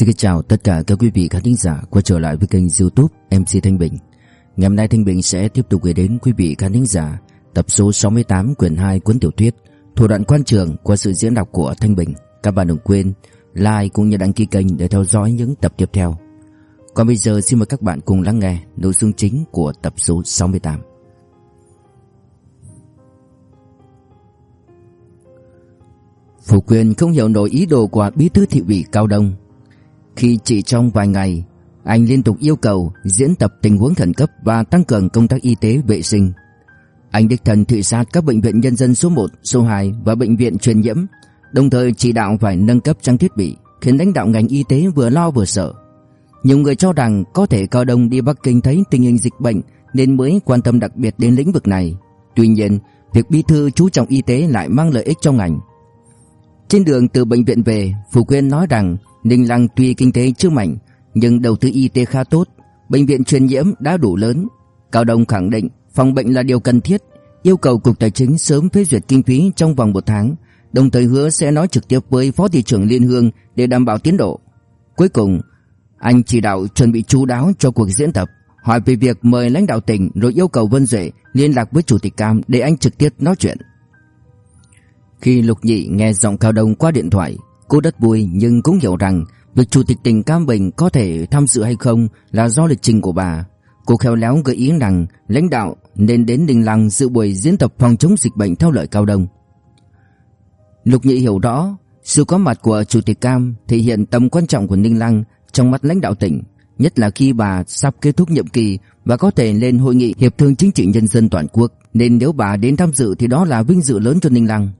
Xin chào tất cả các quý vị khán thính giả quay trở lại với kênh youtube MC Thanh Bình. Ngày hôm nay Thanh Bình sẽ tiếp tục gửi đến quý vị khán thính giả tập số 68 quyển 2 cuốn tiểu thuyết Thủ đoạn quan trường qua sự diễn đọc của Thanh Bình. Các bạn đừng quên like cũng như đăng ký kênh để theo dõi những tập tiếp theo. Còn bây giờ xin mời các bạn cùng lắng nghe nội dung chính của tập số 68 Phủ quyền không hiểu nổi ý đồ của bí thư thị ủy Cao Đông khi chỉ trong vài ngày, anh liên tục yêu cầu diễn tập tình huống khẩn cấp và tăng cường công tác y tế vệ sinh. Anh đích thân thị sát các bệnh viện nhân dân số 1, số 2 và bệnh viện truyền nhiễm, đồng thời chỉ đạo phải nâng cấp trang thiết bị, khiến lãnh đạo ngành y tế vừa lo vừa sợ. Nhiều người cho rằng có thể Cao Đông đi Bắc Kinh thấy tình hình dịch bệnh nên mới quan tâm đặc biệt đến lĩnh vực này. Tuy nhiên, việc bí thư chú trọng y tế lại mang lợi ích cho ngành. Trên đường từ bệnh viện về, Phù Quyên nói rằng Ninh Lăng tuy kinh tế chưa mạnh nhưng đầu tư y tế khá tốt, bệnh viện truyền nhiễm đã đủ lớn. Cao Đông khẳng định phòng bệnh là điều cần thiết, yêu cầu cục tài chính sớm phê duyệt kinh phí trong vòng một tháng, đồng thời hứa sẽ nói trực tiếp với phó thị trưởng Liên Hương để đảm bảo tiến độ. Cuối cùng, anh chỉ đạo chuẩn bị chú đáo cho cuộc diễn tập, hỏi về việc mời lãnh đạo tỉnh rồi yêu cầu Vân Duệ liên lạc với chủ tịch Cam để anh trực tiếp nói chuyện. Khi Lục Nhị nghe giọng Cao Đông qua điện thoại, Cô rất vui nhưng cũng hiểu rằng việc Chủ tịch tỉnh Cam Bình có thể tham dự hay không là do lịch trình của bà. Cô khéo léo gợi ý rằng lãnh đạo nên đến Đình Lăng dự buổi diễn tập phòng chống dịch bệnh theo lời Cao Đông. Lục Nhị hiểu rõ sự có mặt của Chủ tịch Cam thể hiện tầm quan trọng của Ninh Lăng trong mắt lãnh đạo tỉnh, nhất là khi bà sắp kết thúc nhiệm kỳ và có thể lên hội nghị hiệp thương chính trị nhân dân toàn quốc, nên nếu bà đến tham dự thì đó là vinh dự lớn cho Ninh Lăng.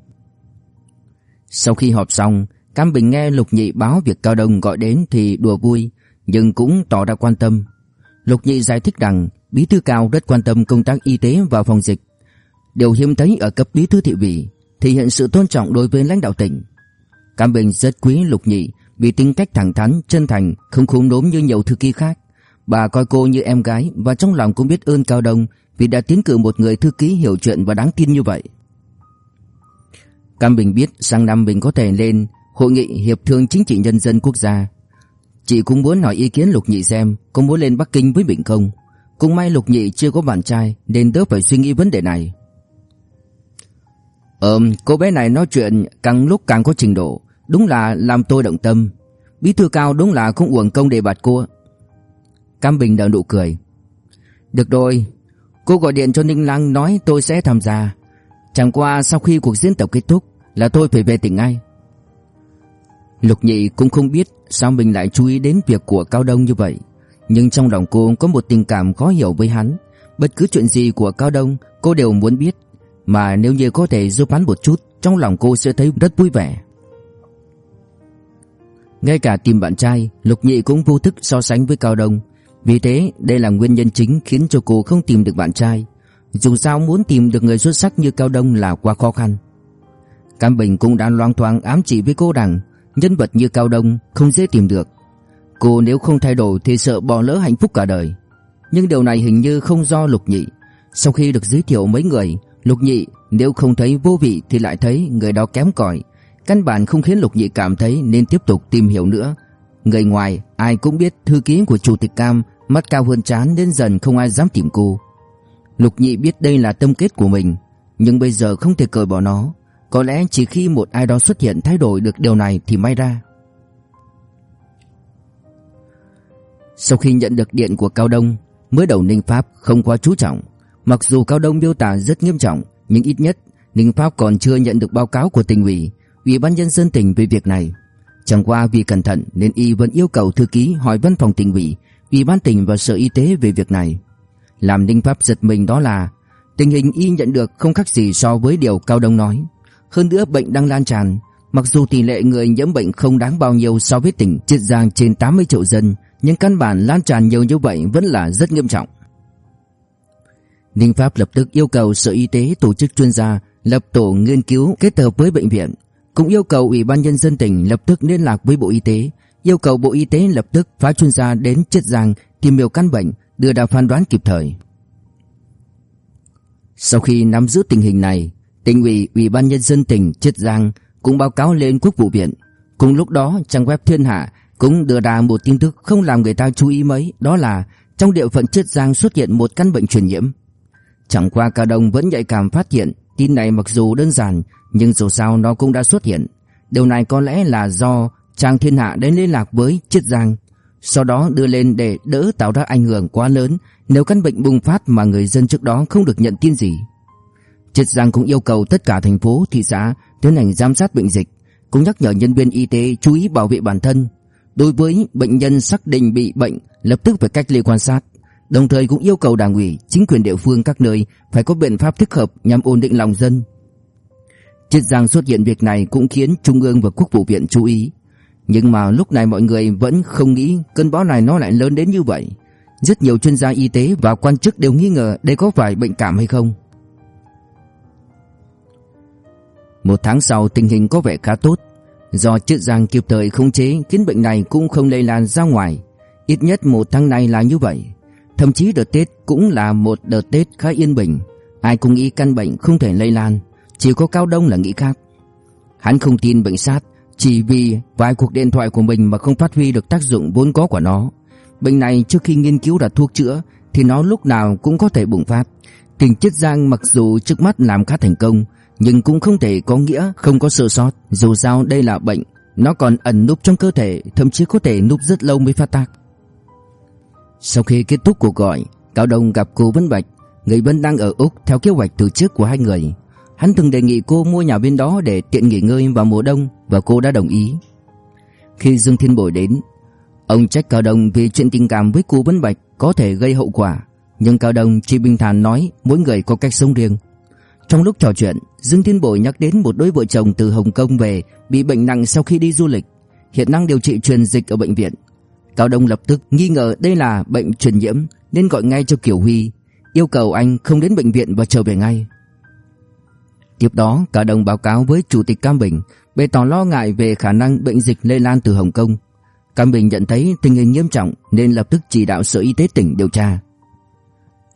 Sau khi họp xong, Cam Bình nghe Lục Nhị báo việc Cao Đông gọi đến thì đùa vui, nhưng cũng tỏ ra quan tâm. Lục Nhị giải thích rằng Bí thư Cao rất quan tâm công tác y tế và phòng dịch. Điều hiếm thấy ở cấp bí thư thị ủy, thể hiện sự tôn trọng đối với lãnh đạo tỉnh. Cam Bình rất quý Lục Nhị vì tính cách thẳng thắn, chân thành, không khúm núm như nhiều thư ký khác. Bà coi cô như em gái và trong lòng cũng biết ơn Cao Đông vì đã tiến cử một người thư ký hiểu chuyện và đáng tin như vậy. Cam Bình biết sang năm mình có thể lên Hội nghị Hiệp thương Chính trị Nhân dân Quốc gia. Chị cũng muốn hỏi ý kiến Lục Nhị xem Có muốn lên Bắc Kinh với mình không? Cũng may Lục Nhị chưa có bạn trai Nên đỡ phải suy nghĩ vấn đề này. Ừm, cô bé này nói chuyện Càng lúc càng có trình độ Đúng là làm tôi động tâm. Bí thư cao đúng là không uổng công đề bạt cô. Cam Bình nở nụ cười. Được rồi Cô gọi điện cho Ninh Lăng nói tôi sẽ tham gia. Chẳng qua sau khi cuộc diễn tập kết thúc Là tôi phải về tỉnh ngay. Lục Nhị cũng không biết sao mình lại chú ý đến việc của Cao Đông như vậy, nhưng trong lòng cô có một tình cảm khó hiểu với hắn, bất cứ chuyện gì của Cao Đông cô đều muốn biết, mà nếu như có thể giúp hắn một chút, trong lòng cô sẽ thấy rất vui vẻ. Ngay cả tìm bạn trai, Lục Nhị cũng vô thức so sánh với Cao Đông, vì thế đây là nguyên nhân chính khiến cho cô không tìm được bạn trai. Dù sao muốn tìm được người xuất sắc như Cao Đông là quá khó khăn. Cam Bình cũng đã loang thoáng ám chỉ với cô rằng Nhân vật như Cao Đông không dễ tìm được. Cô nếu không thay đổi thì sợ bỏ lỡ hạnh phúc cả đời. Nhưng điều này hình như không do Lục Nhị. Sau khi được giới thiệu mấy người, Lục Nhị nếu không thấy vô vị thì lại thấy người đó kém cỏi. Căn bản không khiến Lục Nhị cảm thấy nên tiếp tục tìm hiểu nữa. Người ngoài, ai cũng biết thư ký của Chủ tịch Cam Mắt cao hơn chán nên dần không ai dám tìm cô. Lục Nhị biết đây là tâm kết của mình, Nhưng bây giờ không thể cởi bỏ nó có lẽ chỉ khi một ai đó xuất hiện thay đổi được điều này thì may ra. Sau khi nhận được điện của Cao Đông, mới đầu Ninh Pháp không quá chú trọng. Mặc dù Cao Đông miêu tả rất nghiêm trọng, nhưng ít nhất Ninh Pháp còn chưa nhận được báo cáo của tỉnh ủy, ủy ban nhân dân tỉnh về việc này. Chẳng qua vì cẩn thận nên y vẫn yêu cầu thư ký hỏi văn phòng tỉnh ủy, ủy ban tỉnh và sở y tế về việc này. Làm Ninh Pháp giật mình đó là tình hình y nhận được không khác gì so với điều Cao Đông nói. Hơn nữa bệnh đang lan tràn, mặc dù tỷ lệ người nhiễm bệnh không đáng bao nhiêu so với tỉnh Chiết Giang trên 80 triệu dân, nhưng căn bản lan tràn nhiều như vậy vẫn là rất nghiêm trọng. Ninh Pháp lập tức yêu cầu Sở Y tế tổ chức chuyên gia lập tổ nghiên cứu kết hợp với bệnh viện, cũng yêu cầu Ủy ban nhân dân tỉnh lập tức liên lạc với Bộ Y tế, yêu cầu Bộ Y tế lập tức phái chuyên gia đến Chiết Giang tìm hiểu căn bệnh, đưa ra phán đoán kịp thời. Sau khi nắm giữ tình hình này, Tỉnh ủy, Ủy ban nhân dân tỉnh Chiết Giang cũng báo cáo lên Quốc vụ viện. Cùng lúc đó, trang web Thiên Hạ cũng đưa ra một tin tức không làm người ta chú ý mấy, đó là trong địa phận Chiết Giang xuất hiện một căn bệnh truyền nhiễm. Chẳng qua Cao Đông vẫn nhạy cảm phát hiện tin này mặc dù đơn giản nhưng dù sao nó cũng đã xuất hiện. Điều này có lẽ là do Trang Thiên Hạ đến liên lạc với Chiết Giang, sau đó đưa lên để đỡ tạo ra ảnh hưởng quá lớn nếu căn bệnh bùng phát mà người dân trước đó không được nhận tin gì. Chiết Giang cũng yêu cầu tất cả thành phố, thị xã tiến hành giám sát bệnh dịch, cũng nhắc nhở nhân viên y tế chú ý bảo vệ bản thân. Đối với bệnh nhân xác định bị bệnh, lập tức phải cách ly quan sát. Đồng thời cũng yêu cầu đảng ủy, chính quyền địa phương các nơi phải có biện pháp thích hợp nhằm ổn định lòng dân. Chiết Giang xuất hiện việc này cũng khiến Trung ương và Quốc vụ viện chú ý. Nhưng mà lúc này mọi người vẫn không nghĩ cơn bão này nó lại lớn đến như vậy. Rất nhiều chuyên gia y tế và quan chức đều nghi ngờ đây có phải bệnh cảm hay không. Một tháng sau tình hình có vẻ khá tốt. Do Chiết Giang kịp thời khống chế, khiến bệnh này cũng không lây lan ra ngoài. Ít nhất một tháng nay là như vậy. Thậm chí đợt Tết cũng là một đợt Tết khá yên bình. Ai cũng nghĩ căn bệnh không thể lây lan. Chỉ có Cao Đông là nghĩ khác. Hắn không tin bệnh sát, chỉ vì vài cuộc điện thoại của mình mà không phát huy được tác dụng vốn có của nó. Bệnh này trước khi nghiên cứu ra thuốc chữa, thì nó lúc nào cũng có thể bùng phát. Tình Chiết Giang mặc dù trước mắt làm khá thành công nhưng cũng không thể có nghĩa không có sơ sót. Dù sao đây là bệnh, nó còn ẩn núp trong cơ thể, thậm chí có thể núp rất lâu mới phát tác. Sau khi kết thúc cuộc gọi, Cao Đông gặp cô Vân Bạch, người vẫn đang ở Úc theo kế hoạch từ trước của hai người. Hắn từng đề nghị cô mua nhà bên đó để tiện nghỉ ngơi vào mùa đông và cô đã đồng ý. Khi Dương Thiên Bội đến, ông trách Cao Đông vì chuyện tình cảm với cô Vân Bạch có thể gây hậu quả, nhưng Cao Đông chỉ bình thản nói mỗi người có cách sống riêng. Trong lúc trò chuyện, Dương Thiên Bội nhắc đến một đôi vợ chồng từ Hồng Kông về bị bệnh nặng sau khi đi du lịch, hiện đang điều trị truyền dịch ở bệnh viện. Cao Đông lập tức nghi ngờ đây là bệnh truyền nhiễm nên gọi ngay cho Kiều Huy, yêu cầu anh không đến bệnh viện và trở về ngay. Tiếp đó, Cao Đông báo cáo với Chủ tịch Cam Bình, bày tỏ lo ngại về khả năng bệnh dịch lây lan từ Hồng Kông. Cam Bình nhận thấy tình hình nghiêm trọng nên lập tức chỉ đạo Sở Y tế tỉnh điều tra.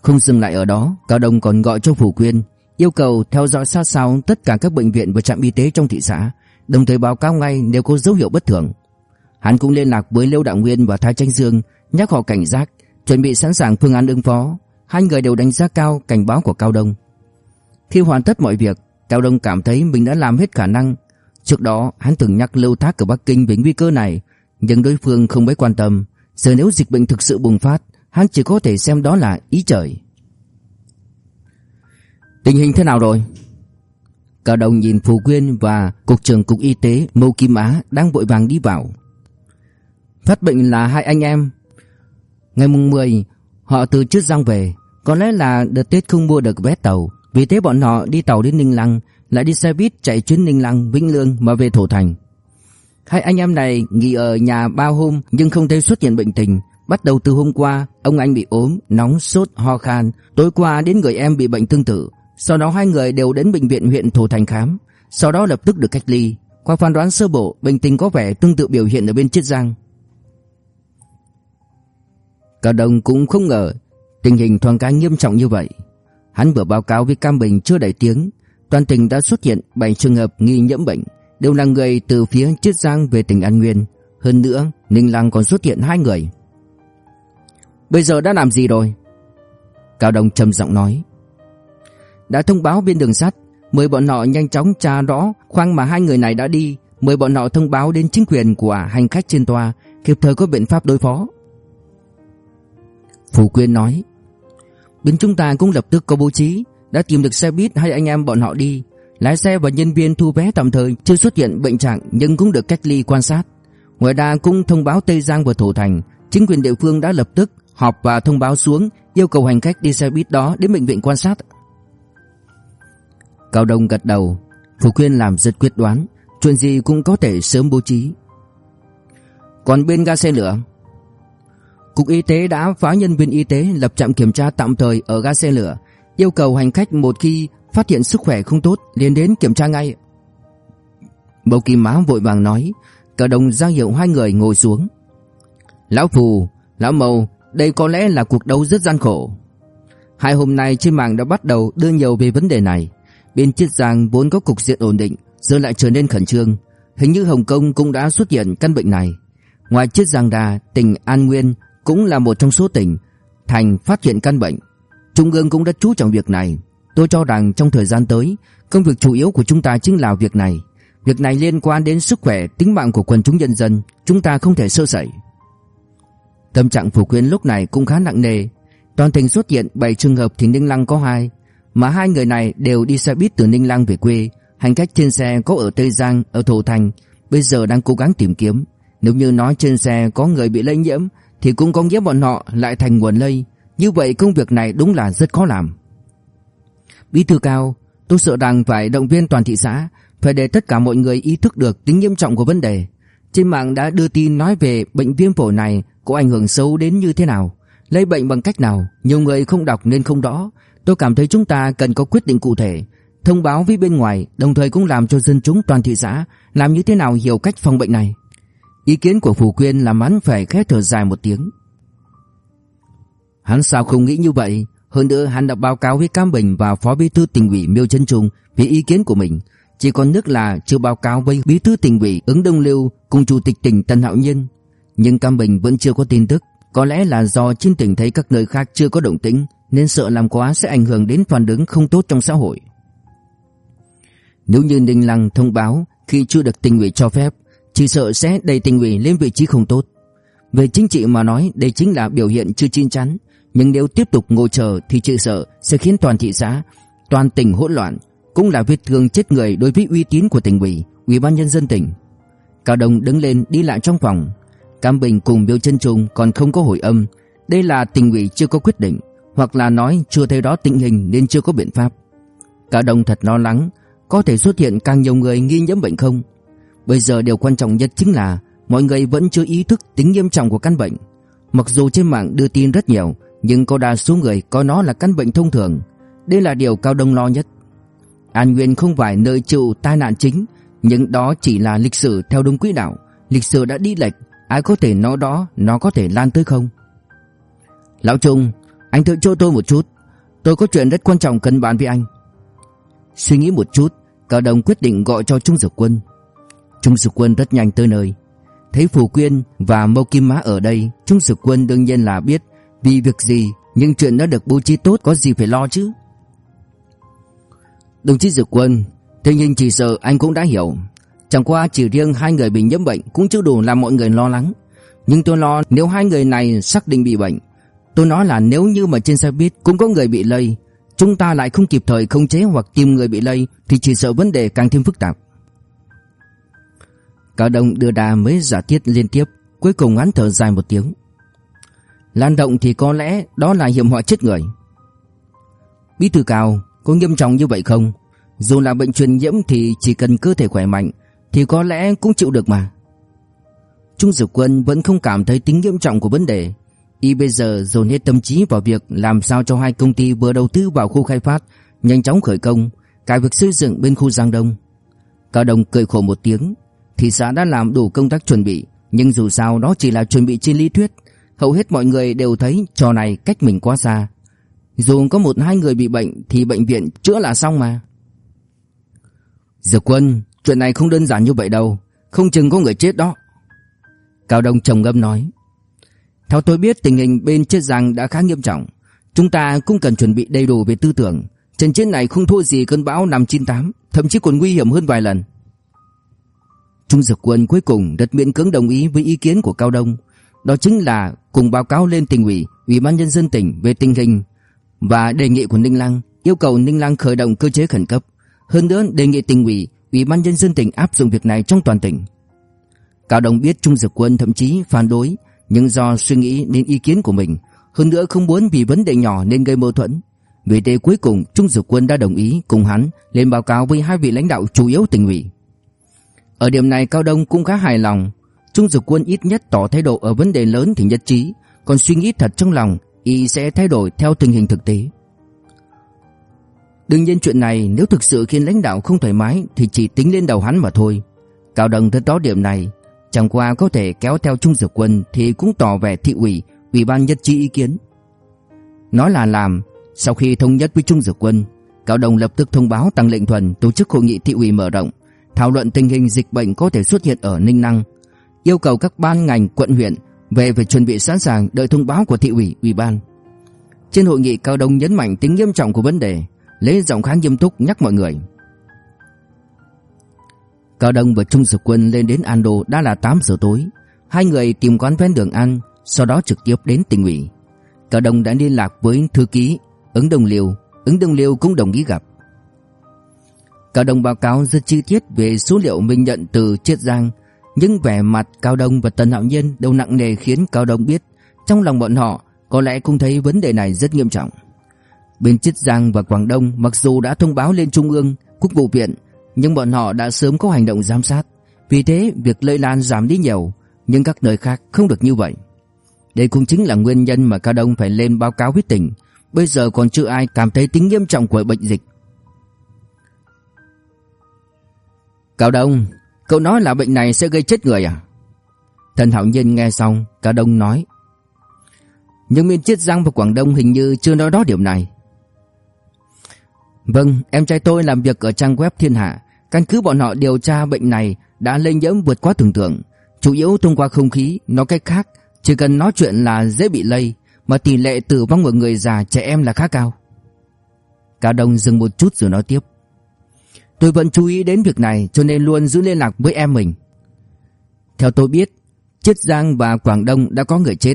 Không dừng lại ở đó, Cao Đông còn gọi cho Phủ Quyên, yêu cầu theo dõi sát sao tất cả các bệnh viện và trạm y tế trong thị xã, đồng thời báo cáo ngay nếu có dấu hiệu bất thường. Hắn cũng liên lạc với Liêu Đạo Nguyên và Thái Tranh Dương, nhắc họ cảnh giác, chuẩn bị sẵn sàng phương án ứng phó. Hai người đều đánh giá cao cảnh báo của Cao Đông. Khi hoàn tất mọi việc, Cao Đông cảm thấy mình đã làm hết khả năng. Trước đó, hắn từng nhắc Lưu Thác ở Bắc Kinh về nguy cơ này, nhưng đối phương không mấy quan tâm. Giờ nếu dịch bệnh thực sự bùng phát, hắn chỉ có thể xem đó là ý trời. Tình hình thế nào rồi? Cao Đông nhìn Phù Quyên và Cục trưởng Cục Y tế Mâu Kim Á đang vội vàng đi vào. Phát bệnh là hai anh em. Ngày mùng 10, họ từ trước Giang về. Có lẽ là đợt Tết không mua được vé tàu. Vì thế bọn họ đi tàu đến Ninh Lăng, lại đi xe buýt chạy chuyến Ninh Lăng, Vĩnh Lương mà về Thổ Thành. Hai anh em này nghỉ ở nhà bao hôm nhưng không thấy xuất hiện bệnh tình. Bắt đầu từ hôm qua, ông anh bị ốm, nóng, sốt, ho khan. Tối qua đến người em bị bệnh tương tự. Sau đó hai người đều đến bệnh viện huyện Thủ Thành khám. Sau đó lập tức được cách ly. Qua phán đoán sơ bộ, bệnh tình có vẻ tương tự biểu hiện ở bên Chiết Giang. Cả đồng cũng không ngờ tình hình thoáng cái nghiêm trọng như vậy. Hắn vừa báo cáo với Cam Bình chưa đầy tiếng, toàn tỉnh đã xuất hiện 7 trường hợp nghi nhiễm bệnh, đều là người từ phía Chiết Giang về tỉnh An Nguyên. Hơn nữa, Ninh Lăng còn xuất hiện hai người. Bây giờ đã làm gì rồi? Cao Đông trầm giọng nói. Đã thông báo bên đường sắt, mời bọn họ nhanh chóng tra rõ khoang mà hai người này đã đi, mời bọn họ thông báo đến chính quyền của hành khách trên toa, kịp thời có biện pháp đối phó. Phù Quyên nói. Bên chúng ta cũng lập tức có bố trí Đã tìm được xe buýt hai anh em bọn họ đi Lái xe và nhân viên thu vé tạm thời Chưa xuất hiện bệnh trạng nhưng cũng được cách ly quan sát Ngoài ra cũng thông báo Tây Giang và Thổ Thành Chính quyền địa phương đã lập tức họp và thông báo xuống Yêu cầu hành khách đi xe buýt đó đến bệnh viện quan sát Cao Đông gật đầu Phủ Quyên làm rất quyết đoán Chuyện gì cũng có thể sớm bố trí Còn bên ga xe lửa Cục Y tế đã phái nhân viên y tế lập trạm kiểm tra tạm thời ở ga xe lửa, yêu cầu hành khách một khi phát hiện sức khỏe không tốt liền đến kiểm tra ngay. Bầu kỳ Má vội vàng nói, Cao đồng ra hiệu hai người ngồi xuống. Lão Phù, Lão Mầu đây có lẽ là cuộc đấu rất gian khổ. Hai hôm nay trên mạng đã bắt đầu đưa nhiều về vấn đề này. Bên Chiết Giang vốn có cục diện ổn định, giờ lại trở nên khẩn trương. Hình như Hồng Kông cũng đã xuất hiện căn bệnh này. Ngoài chiết Giang ra tỉnh An Nguyên cũng là một trong số tỉnh thành phát hiện căn bệnh. Trung ương cũng đã chú trọng việc này. Tôi cho rằng trong thời gian tới, công việc chủ yếu của chúng ta chính là việc này. Việc này liên quan đến sức khỏe, tính mạng của quần chúng nhân dân, chúng ta không thể sơ sẩy. Tâm trạng Phủ Quyên lúc này cũng khá nặng nề. Toàn tỉnh xuất hiện 7 trường hợp thì Ninh Lăng có 2, mà hai người này đều đi xe buýt từ Ninh Lăng về quê. Hành khách trên xe có ở Tây Giang, ở Thổ Thành, bây giờ đang cố gắng tìm kiếm. Nếu như nói trên xe có người bị lây nhiễm thì cũng có nghĩa bọn họ lại thành nguồn lây. Như vậy công việc này đúng là rất khó làm. Bí thư cao, tôi sợ rằng phải động viên toàn thị xã, phải để tất cả mọi người ý thức được tính nghiêm trọng của vấn đề. Trên mạng đã đưa tin nói về bệnh viêm phổi này có ảnh hưởng xấu đến như thế nào, lây bệnh bằng cách nào, nhiều người không đọc nên không rõ. Tôi cảm thấy chúng ta cần có quyết định cụ thể, thông báo với bên ngoài, đồng thời cũng làm cho dân chúng toàn thị xã làm như thế nào hiểu cách phòng bệnh này. Ý kiến của Phù Quyên làm hắn phải khẽ thở dài một tiếng. Hắn sao không nghĩ như vậy? Hơn nữa hắn đã báo cáo với Cam Bình và Phó Bí thư tỉnh ủy Miêu Trân Trung về ý kiến của mình. Chỉ còn nước là chưa báo cáo với Bí thư tỉnh ủy ứng Đông Lưu cùng Chủ tịch tỉnh Tân Hạo Nhiên. Nhưng Cam Bình vẫn chưa có tin tức. Có lẽ là do trên tỉnh thấy các nơi khác chưa có động tĩnh nên sợ làm quá sẽ ảnh hưởng đến phản ứng không tốt trong xã hội. Nếu như Ninh Lăng thông báo khi chưa được tỉnh ủy cho phép chỉ sợ sẽ đẩy tỉnh ủy lên vị trí không tốt. Về chính trị mà nói đây chính là biểu hiện chưa chín chắn, nhưng nếu tiếp tục ngồi chờ thì chỉ sợ sẽ khiến toàn thị xã, toàn tỉnh hỗn loạn, cũng là vết thương chết người đối với uy tín của tỉnh ủy, ủy ban nhân dân tỉnh. Cao Đông đứng lên đi lại trong phòng, Cam Bình cùng Biêu Chân trùng còn không có hồi âm, đây là tỉnh ủy chưa có quyết định, hoặc là nói chưa thấy đó tình hình nên chưa có biện pháp. Cao Đông thật lo lắng, có thể xuất hiện càng nhiều người nghi nhiễm bệnh không? Bây giờ điều quan trọng nhất chính là mọi người vẫn chưa ý thức tính nghiêm trọng của căn bệnh. Mặc dù trên mạng đưa tin rất nhiều, nhưng có đa số người coi nó là căn bệnh thông thường. Đây là điều Cao Đông lo nhất. An Nguyên không phải nơi chịu tai nạn chính, nhưng đó chỉ là lịch sử theo đúng quỹ đạo. Lịch sử đã đi lệch, ai có thể nói đó nó có thể lan tới không? Lão Trung, anh tự cho tôi một chút. Tôi có chuyện rất quan trọng cần bàn với anh. Suy nghĩ một chút, Cao Đông quyết định gọi cho Trung Dược Quân. Trung Dược Quân rất nhanh tới nơi. Thấy Phù Quyên và Mâu Kim Mã ở đây, Trung Dược Quân đương nhiên là biết vì việc gì, nhưng chuyện đã được bố trí tốt có gì phải lo chứ. Đồng chí Dược Quân, Thế nhưng chỉ sợ anh cũng đã hiểu. Chẳng qua chỉ riêng hai người bị nhiễm bệnh cũng chưa đủ làm mọi người lo lắng. Nhưng tôi lo nếu hai người này xác định bị bệnh. Tôi nói là nếu như mà trên xe buýt cũng có người bị lây, chúng ta lại không kịp thời khống chế hoặc tìm người bị lây thì chỉ sợ vấn đề càng thêm phức tạp. Cao Đông đưa đà mấy giả thiết liên tiếp, cuối cùng hắn thở dài một tiếng. Lan động thì có lẽ đó là hiểm họa chết người. Bí thư Cao, có nghiêm trọng như vậy không? Dù là bệnh truyền nhiễm thì chỉ cần cơ thể khỏe mạnh thì có lẽ cũng chịu được mà. Trung Dực Quân vẫn không cảm thấy tính nghiêm trọng của vấn đề. Y bây giờ dồn hết tâm trí vào việc làm sao cho hai công ty vừa đầu tư vào khu khai phát nhanh chóng khởi công, cả việc xây dựng bên khu Giang Đông. Cao Đông cười khổ một tiếng, thị xã đã làm đủ công tác chuẩn bị, nhưng dù sao đó chỉ là chuẩn bị trên lý thuyết, hầu hết mọi người đều thấy trò này cách mình quá xa. Dù có một hai người bị bệnh thì bệnh viện chữa là xong mà. Dược quân, chuyện này không đơn giản như vậy đâu, không chừng có người chết đó. Cao Đông trầm ngâm nói. Theo tôi biết tình hình bên chết giang đã khá nghiêm trọng, chúng ta cũng cần chuẩn bị đầy đủ về tư tưởng. Trận chiến này không thua gì cơn bão năm 98, thậm chí còn nguy hiểm hơn vài lần. Trung Dực Quân cuối cùng rất miễn cưỡng đồng ý với ý kiến của Cao Đông, đó chính là cùng báo cáo lên tỉnh ủy, ủy ban nhân dân tỉnh về tình hình và đề nghị của Ninh Lăng, yêu cầu Ninh Lăng khởi động cơ chế khẩn cấp. Hơn nữa đề nghị tỉnh ủy, ủy ban nhân dân tỉnh áp dụng việc này trong toàn tỉnh. Cao Đông biết Trung Dực Quân thậm chí phản đối, nhưng do suy nghĩ đến ý kiến của mình, hơn nữa không muốn vì vấn đề nhỏ nên gây mâu thuẫn. Vì thế cuối cùng Trung Dực Quân đã đồng ý cùng hắn lên báo cáo với hai vị lãnh đạo chủ yếu tỉnh ủy. Ở điểm này Cao Đông cũng khá hài lòng. Trung Dực Quân ít nhất tỏ thái độ ở vấn đề lớn thì nhất trí, còn suy nghĩ thật trong lòng, y sẽ thay đổi theo tình hình thực tế. Đương nhiên chuyện này nếu thực sự khiến lãnh đạo không thoải mái thì chỉ tính lên đầu hắn mà thôi. Cao đồng rất rõ điểm này, chẳng qua có thể kéo theo Trung dược Quân thì cũng tỏ vẻ thị ủy, ủy ban nhất trí ý kiến. Nói là làm, sau khi thống nhất với Trung dược Quân, Cao đồng lập tức thông báo tăng lệnh thuần tổ chức hội nghị thị ủy mở rộng, thảo luận tình hình dịch bệnh có thể xuất hiện ở Ninh Năng. yêu cầu các ban ngành quận huyện về phải chuẩn bị sẵn sàng đợi thông báo của thị ủy, ủy ban. Trên hội nghị Cao đồng nhấn mạnh tính nghiêm trọng của vấn đề, lấy giọng khá nghiêm túc nhắc mọi người. Cao Đông và Trung Dực Quân lên đến Ando đã là 8 giờ tối. Hai người tìm quán ven đường ăn, sau đó trực tiếp đến tỉnh ủy. Cao Đông đã liên lạc với thư ký ứng đồng liêu, ứng đồng liêu cũng đồng ý gặp. Cao Đông báo cáo rất chi tiết về số liệu mình nhận từ Chiết Giang, nhưng vẻ mặt Cao Đông và Tần Hạo Nhiên đều nặng nề khiến Cao Đông biết trong lòng bọn họ có lẽ cũng thấy vấn đề này rất nghiêm trọng. Bên Chiết Giang và Quảng Đông mặc dù đã thông báo lên Trung ương, Quốc vụ viện, nhưng bọn họ đã sớm có hành động giám sát. Vì thế, việc lây lan giảm đi nhiều, nhưng các nơi khác không được như vậy. Đây cũng chính là nguyên nhân mà Cao Đông phải lên báo cáo với tỉnh. Bây giờ còn chưa ai cảm thấy tính nghiêm trọng của bệnh dịch. Cao Đông, cậu nói là bệnh này sẽ gây chết người à? Thần Hạo nhân nghe xong, Cao Đông nói. Nhưng miền Chiết Giang và Quảng Đông hình như chưa nói đó điểm này. Vâng, em trai tôi làm việc ở trang web Thiên Hạ. Căn cứ bọn họ điều tra bệnh này đã lây nhiễm vượt quá tưởng tượng. Chủ yếu thông qua không khí, nói cách khác, chỉ cần nói chuyện là dễ bị lây, mà tỷ lệ tử vong ở người già trẻ em là khá cao. Cao Đông dừng một chút rồi nói tiếp. Tôi vẫn chú ý đến việc này cho nên luôn giữ liên lạc với em mình. Theo tôi biết, Chiết Giang và Quảng Đông đã có người chết.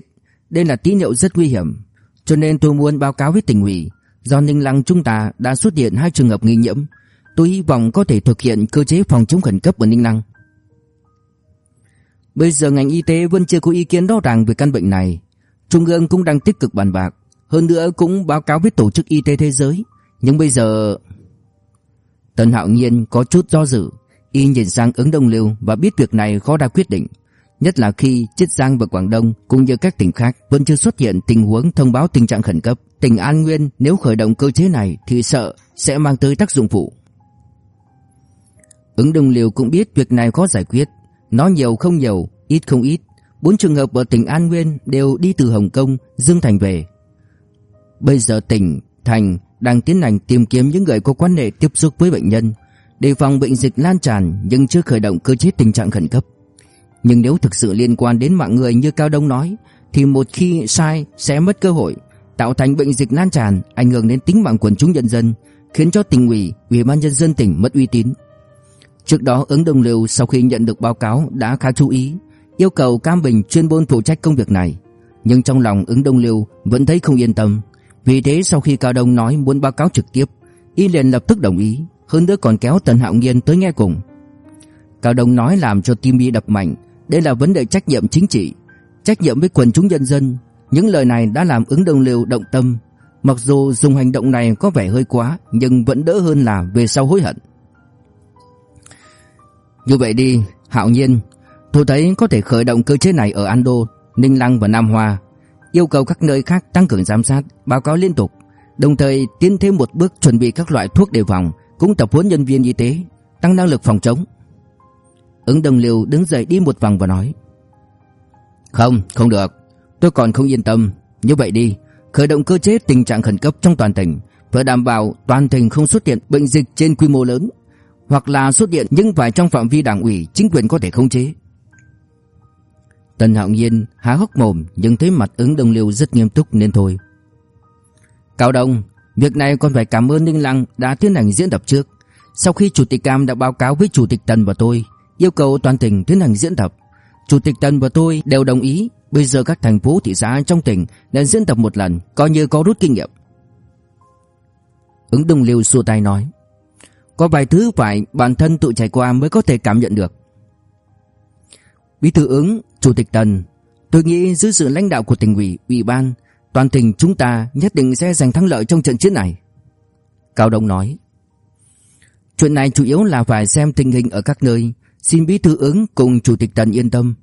Đây là tín hiệu rất nguy hiểm, cho nên tôi muốn báo cáo với tỉnh ủy. Do Ninh Lăng chúng ta đã xuất hiện hai trường hợp nghi nhiễm, tôi hy vọng có thể thực hiện cơ chế phòng chống khẩn cấp ở Ninh Lăng. Bây giờ ngành y tế vẫn chưa có ý kiến rõ ràng về căn bệnh này. Trung ương cũng đang tích cực bàn bạc, hơn nữa cũng báo cáo với Tổ chức Y tế Thế giới. Nhưng bây giờ... Tần Hạo Nhiên có chút do dự, y nhìn sang ứng Đông Lưu và biết việc này khó ra quyết định. Nhất là khi Chiết Giang và Quảng Đông cũng như các tỉnh khác vẫn chưa xuất hiện tình huống thông báo tình trạng khẩn cấp. Tỉnh An Nguyên nếu khởi động cơ chế này thì sợ sẽ mang tới tác dụng phụ. Ứng Đông liều cũng biết việc này khó giải quyết. Nói nhiều không nhiều, ít không ít. Bốn trường hợp ở tỉnh An Nguyên đều đi từ Hồng Kông, Dương Thành về. Bây giờ tỉnh, thành đang tiến hành tìm kiếm những người có quan hệ tiếp xúc với bệnh nhân, đề phòng bệnh dịch lan tràn nhưng chưa khởi động cơ chế tình trạng khẩn cấp. Nhưng nếu thực sự liên quan đến mạng người như Cao Đông nói Thì một khi sai sẽ mất cơ hội Tạo thành bệnh dịch lan tràn Ảnh hưởng đến tính mạng quần chúng nhân dân Khiến cho tỉnh ủy, ủy ban nhân dân tỉnh mất uy tín. Trước đó ứng đồng liều sau khi nhận được báo cáo đã khá chú ý Yêu cầu Cam Bình chuyên môn phụ trách công việc này. Nhưng trong lòng ứng đông liều vẫn thấy không yên tâm Vì thế sau khi Cao Đông nói muốn báo cáo trực tiếp Y liền lập tức đồng ý Hơn nữa còn kéo Tần Hạo Nghiên tới nghe cùng. Cao Đông nói làm cho tim y đập mạnh đây là vấn đề trách nhiệm chính trị, trách nhiệm với quần chúng nhân dân. Những lời này đã làm ứng đồng liều động tâm. Mặc dù dùng hành động này có vẻ hơi quá, nhưng vẫn đỡ hơn là về sau hối hận. Như vậy đi, Hạo Nhiên, tôi thấy có thể khởi động cơ chế này ở Ando, Ninh Lăng và Nam Hoa, yêu cầu các nơi khác tăng cường giám sát, báo cáo liên tục, đồng thời tiến thêm một bước chuẩn bị các loại thuốc đề phòng, cũng tập huấn nhân viên y tế, tăng năng lực phòng chống. Ứng đồng liều đứng dậy đi một vòng và nói Không, không được. Tôi còn không yên tâm. Như vậy đi Khởi động cơ chế tình trạng khẩn cấp trong toàn tỉnh Phải đảm bảo toàn tỉnh không xuất hiện bệnh dịch trên quy mô lớn Hoặc là xuất hiện nhưng phải trong phạm vi đảng ủy Chính quyền có thể khống chế. Tần Hạo Nhiên há hốc mồm Nhưng thấy mặt ứng đồng liều rất nghiêm túc nên thôi. Cao Đông Việc này còn phải cảm ơn Ninh Lăng đã tiến hành diễn tập trước. Sau khi Chủ tịch Cam đã báo cáo với Chủ tịch Tần và tôi yêu cầu toàn tỉnh tiến hành diễn tập. Chủ tịch Tần và tôi đều đồng ý, bây giờ các thành phố thị xã trong tỉnh nên diễn tập một lần, coi như có rút kinh nghiệm. Ứng Đông Liêu xua tay nói, có vài thứ phải bản thân tự trải qua mới có thể cảm nhận được. Bí thư ứng, Chủ tịch Tần, tôi nghĩ dưới sự lãnh đạo của tỉnh ủy, ủy ban, toàn tỉnh chúng ta nhất định sẽ giành thắng lợi trong trận chiến này. Cao Đông nói, chuyện này chủ yếu là phải xem tình hình ở các nơi, Xin bí thư ứng cùng chủ tịch Tần yên tâm.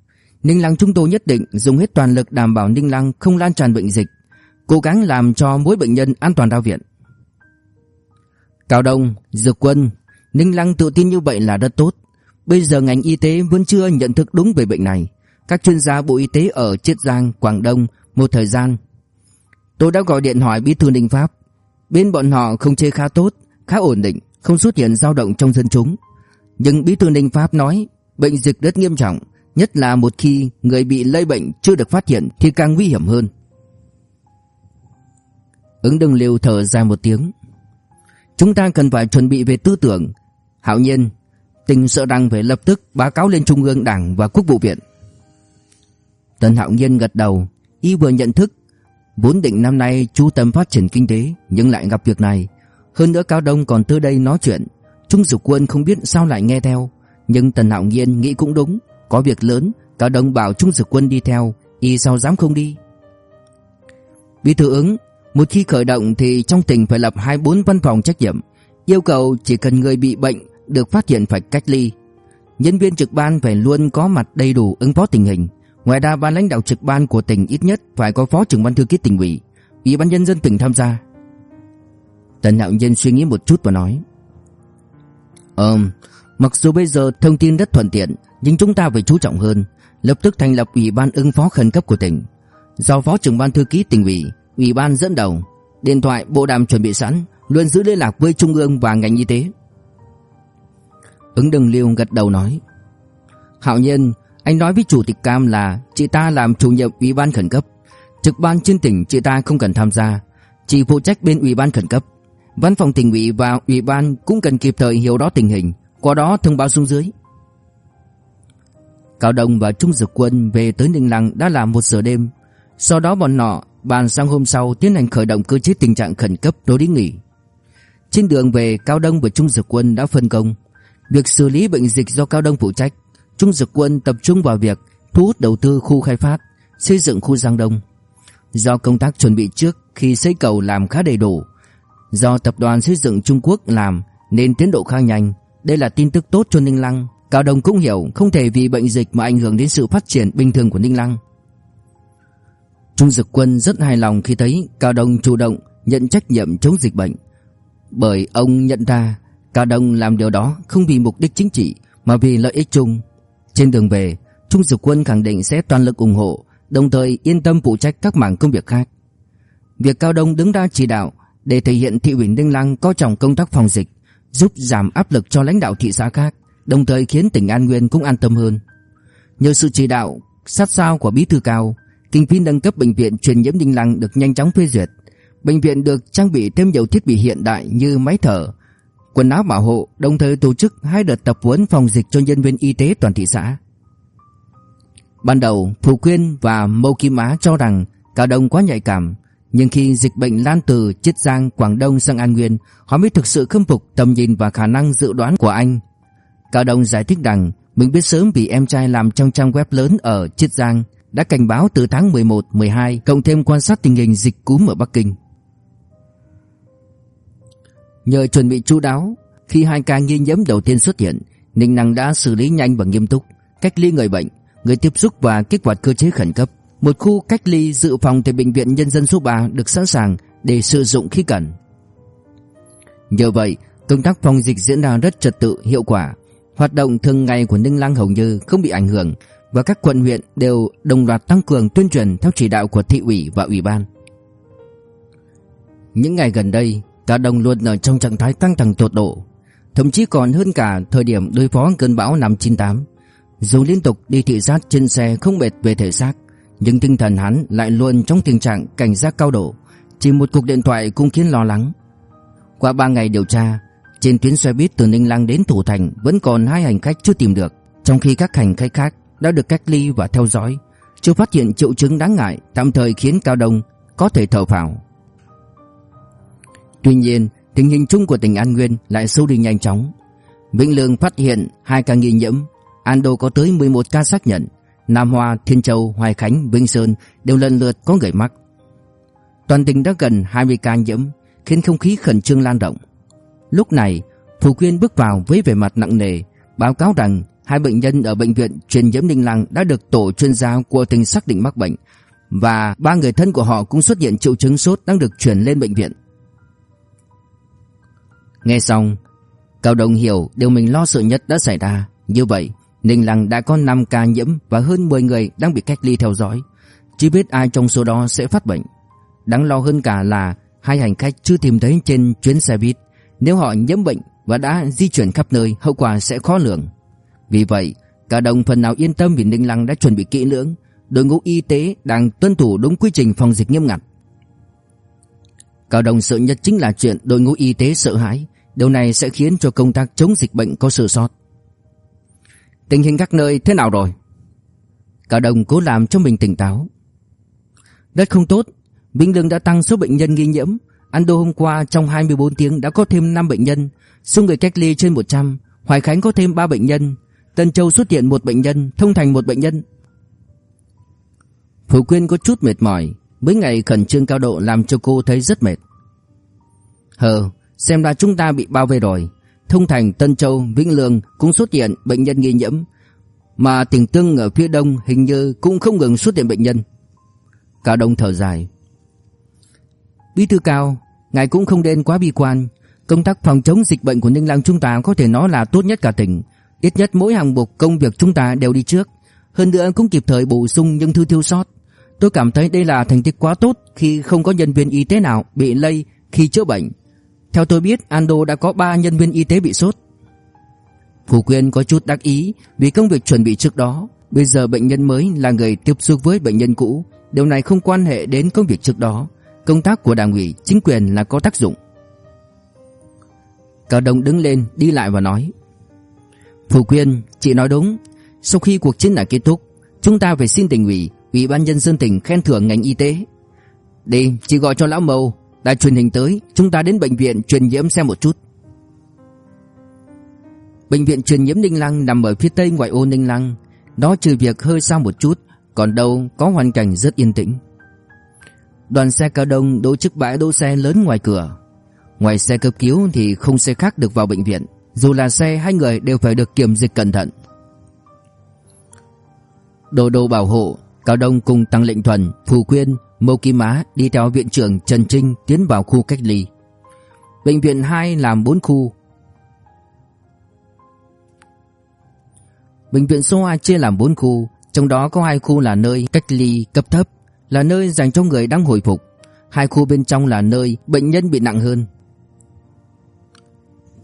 Ninh Lăng chúng tôi nhất định dùng hết toàn lực đảm bảo Ninh Lăng không lan tràn bệnh dịch, cố gắng làm cho mỗi bệnh nhân an toàn ra viện. Cao Đông, Dược Quân, Ninh Lăng tự tin như vậy là rất tốt. Bây giờ ngành y tế vẫn chưa nhận thức đúng về bệnh này. Các chuyên gia Bộ Y tế ở Chiết Giang, Quảng Đông một thời gian. Tôi đã gọi điện hỏi bí thư Ninh Pháp. Bên bọn họ không chế khá tốt, khá ổn định, không xuất hiện dao động trong dân chúng. Nhưng Bí thư Ninh Pháp nói bệnh dịch rất nghiêm trọng, nhất là một khi người bị lây bệnh chưa được phát hiện thì càng nguy hiểm hơn. Ứng Đông Liêu thở dài một tiếng. Chúng ta cần phải chuẩn bị về tư tưởng. Hạo nhiên, tình sợ rằng phải lập tức báo cáo lên Trung ương Đảng và Quốc vụ viện. Tần Hạo Nhiên gật đầu, y vừa nhận thức vốn định năm nay chú tâm phát triển kinh tế nhưng lại gặp việc này, hơn nữa Cao Đông còn tới đây nói chuyện, Trung Dục Quân không biết sao lại nghe theo, nhưng Tần Hạo Nhiên nghĩ cũng đúng, có việc lớn, cả Đông bảo Trung Dục Quân đi theo, y sao dám không đi. Bí thư ứng, một khi khởi động thì trong tỉnh phải lập 24 văn phòng trách nhiệm, yêu cầu chỉ cần người bị bệnh được phát hiện phải cách ly. Nhân viên trực ban phải luôn có mặt đầy đủ ứng phó tình hình. Ngoài ra ban lãnh đạo trực ban của tỉnh ít nhất phải có phó trưởng ban thư ký tỉnh ủy, ủy ban nhân dân tỉnh tham gia. Tần Hạo Nhân suy nghĩ một chút và nói: "Ừm, mặc dù bây giờ thông tin rất thuận tiện, nhưng chúng ta phải chú trọng hơn, lập tức thành lập ủy ban ứng phó khẩn cấp của tỉnh, do phó trưởng ban thư ký tỉnh ủy, ủy ban dẫn đầu, điện thoại bộ đàm chuẩn bị sẵn, luôn giữ liên lạc với trung ương và ngành y tế." Ứng Đừng Liêu gật đầu nói: "Hạo Nhân, anh nói với chủ tịch Cam là chị ta làm chủ nhiệm ủy ban khẩn cấp, trực ban trên tỉnh chị ta không cần tham gia, chỉ phụ trách bên ủy ban khẩn cấp. Văn phòng tỉnh ủy và ủy ban cũng cần kịp thời hiểu rõ tình hình, qua đó thông báo xuống dưới. Cao Đông và Trung Dực Quân về tới Ninh Lăng đã là một giờ đêm. Sau đó bọn nọ bàn sang hôm sau tiến hành khởi động cơ chế tình trạng khẩn cấp đối đi nghỉ. Trên đường về Cao Đông và Trung Dực Quân đã phân công việc xử lý bệnh dịch do Cao Đông phụ trách. Trung Dực Quân tập trung vào việc thu hút đầu tư khu khai phát, xây dựng khu Giang Đông. Do công tác chuẩn bị trước khi xây cầu làm khá đầy đủ, do tập đoàn xây dựng Trung Quốc làm nên tiến độ khá nhanh. Đây là tin tức tốt cho Ninh Lăng. Cao Đồng cũng hiểu không thể vì bệnh dịch mà ảnh hưởng đến sự phát triển bình thường của Ninh Lăng. Trung Dực Quân rất hài lòng khi thấy Cao Đồng chủ động nhận trách nhiệm chống dịch bệnh. Bởi ông nhận ra Cao Đồng làm điều đó không vì mục đích chính trị mà vì lợi ích chung. Trên đường về, Trung Dực Quân khẳng định sẽ toàn lực ủng hộ, đồng thời yên tâm phụ trách các mảng công việc khác. Việc Cao Đông đứng ra chỉ đạo để thể hiện thị ủy Ninh Lăng coi trọng công tác phòng dịch, giúp giảm áp lực cho lãnh đạo thị xã khác, đồng thời khiến tỉnh An Nguyên cũng an tâm hơn. Nhờ sự chỉ đạo sát sao của bí thư cao, kinh phí nâng cấp bệnh viện truyền nhiễm Ninh Lăng được nhanh chóng phê duyệt. Bệnh viện được trang bị thêm nhiều thiết bị hiện đại như máy thở, quần áo bảo hộ, đồng thời tổ chức hai đợt tập huấn phòng dịch cho nhân viên y tế toàn thị xã. Ban đầu, Thủ Quyên và Mâu Kim Á cho rằng Cao Đông quá nhạy cảm, nhưng khi dịch bệnh lan từ Chiết Giang, Quảng Đông sang An Nguyên, họ mới thực sự khâm phục tầm nhìn và khả năng dự đoán của anh. Cao Đông giải thích rằng mình biết sớm vì em trai làm trong trang web lớn ở Chiết Giang đã cảnh báo từ tháng 11, 12 cộng thêm quan sát tình hình dịch cúm ở Bắc Kinh. Nhờ chuẩn bị chú đáo, khi hai ca nghi nhiễm đầu tiên xuất hiện, Ninh Năng đã xử lý nhanh và nghiêm túc, cách ly người bệnh, người tiếp xúc và kích hoạt cơ chế khẩn cấp. Một khu cách ly dự phòng tại bệnh viện nhân dân số 3 được sẵn sàng để sử dụng khi cần. Nhờ vậy, công tác phòng dịch diễn ra rất trật tự, hiệu quả. Hoạt động thường ngày của Ninh Lăng hầu như không bị ảnh hưởng và các quận huyện đều đồng loạt tăng cường tuyên truyền theo chỉ đạo của thị ủy và ủy ban. Những ngày gần đây, cả đồng luôn ở trong trạng thái căng thẳng tột độ, thậm chí còn hơn cả thời điểm đối phó cơn bão năm 98. Dù liên tục đi thị sát trên xe không mệt về thể xác, nhưng tinh thần hắn lại luôn trong tình trạng cảnh giác cao độ, chỉ một cuộc điện thoại cũng khiến lo lắng. Qua 3 ngày điều tra, trên tuyến xe buýt từ Ninh Lăng đến Thủ Thành vẫn còn hai hành khách chưa tìm được, trong khi các hành khách khác đã được cách ly và theo dõi, chưa phát hiện triệu chứng đáng ngại, tạm thời khiến Cao Đông có thể thở phào. Tuy nhiên, tình hình chung của tỉnh An Nguyên lại sâu đi nhanh chóng. Vĩnh Lương phát hiện hai ca nghi nhiễm, Ando có tới 11 ca xác nhận, Nam Hoa, Thiên Châu, Hoài Khánh, Vinh Sơn đều lần lượt có người mắc. Toàn tỉnh đã gần 20 ca nhiễm, khiến không khí khẩn trương lan rộng. Lúc này, Phù Quyên bước vào với vẻ mặt nặng nề, báo cáo rằng hai bệnh nhân ở bệnh viện truyền nhiễm Ninh Lăng đã được tổ chuyên gia của tỉnh xác định mắc bệnh và ba người thân của họ cũng xuất hiện triệu chứng sốt đang được chuyển lên bệnh viện. Nghe xong, Cao Đông hiểu điều mình lo sợ nhất đã xảy ra. Như vậy, Ninh Lăng đã có 5 ca nhiễm và hơn 10 người đang bị cách ly theo dõi. Chỉ biết ai trong số đó sẽ phát bệnh. Đáng lo hơn cả là hai hành khách chưa tìm thấy trên chuyến xe buýt. Nếu họ nhiễm bệnh và đã di chuyển khắp nơi, hậu quả sẽ khó lường. Vì vậy, Cả đồng phần nào yên tâm vì Ninh Lăng đã chuẩn bị kỹ lưỡng, đội ngũ y tế đang tuân thủ đúng quy trình phòng dịch nghiêm ngặt. Cao đồng sợ nhất chính là chuyện đội ngũ y tế sợ hãi, điều này sẽ khiến cho công tác chống dịch bệnh có sự sót. Tình hình các nơi thế nào rồi? Cả đồng cố làm cho mình tỉnh táo. Đất không tốt, Bình Lương đã tăng số bệnh nhân nghi nhiễm. Ando hôm qua trong 24 tiếng đã có thêm 5 bệnh nhân, số người cách ly trên 100. Hoài Khánh có thêm 3 bệnh nhân, Tân Châu xuất hiện một bệnh nhân, Thông Thành một bệnh nhân. Phủ Quyên có chút mệt mỏi, mấy ngày khẩn trương cao độ làm cho cô thấy rất mệt. Hờ, xem ra chúng ta bị bao vây rồi. Thông Thành, Tân Châu, Vĩnh Lương cũng xuất hiện bệnh nhân nghi nhiễm, mà tỉnh Tương ở phía đông hình như cũng không ngừng xuất hiện bệnh nhân. Cao Đông thở dài. Bí thư cao, ngài cũng không nên quá bi quan. Công tác phòng chống dịch bệnh của Ninh Lăng chúng ta có thể nói là tốt nhất cả tỉnh. Ít nhất mỗi hàng mục công việc chúng ta đều đi trước. Hơn nữa cũng kịp thời bổ sung những thứ thiếu sót. Tôi cảm thấy đây là thành tích quá tốt khi không có nhân viên y tế nào bị lây khi chữa bệnh. Theo tôi biết, Ando đã có 3 nhân viên y tế bị sốt. Phủ Quyên có chút đắc ý vì công việc chuẩn bị trước đó. Bây giờ bệnh nhân mới là người tiếp xúc với bệnh nhân cũ. Điều này không quan hệ đến công việc trước đó. Công tác của đảng ủy, chính quyền là có tác dụng. Cao Đông đứng lên, đi lại và nói. Phủ Quyên, chị nói đúng. Sau khi cuộc chiến đã kết thúc, chúng ta phải xin tỉnh ủy, ủy ban nhân dân tỉnh khen thưởng ngành y tế. Đi, chị gọi cho lão Mâu, đài truyền hình tới, chúng ta đến bệnh viện truyền nhiễm xem một chút. Bệnh viện truyền nhiễm Ninh Lăng nằm ở phía tây ngoại ô Ninh Lăng, đó trừ việc hơi xa một chút, còn đâu có hoàn cảnh rất yên tĩnh. Đoàn xe cao đông đỗ trước bãi đỗ xe lớn ngoài cửa. Ngoài xe cấp cứu thì không xe khác được vào bệnh viện, dù là xe hai người đều phải được kiểm dịch cẩn thận. Đồ đồ bảo hộ, Cao Đông cùng Tăng Lệnh Thuần, Phù Quyên, Mâu Kim Á đi theo viện trưởng Trần Trinh tiến vào khu cách ly. Bệnh viện 2 làm 4 khu. Bệnh viện số 2 chia làm 4 khu, trong đó có hai khu là nơi cách ly cấp thấp, là nơi dành cho người đang hồi phục. Hai khu bên trong là nơi bệnh nhân bị nặng hơn.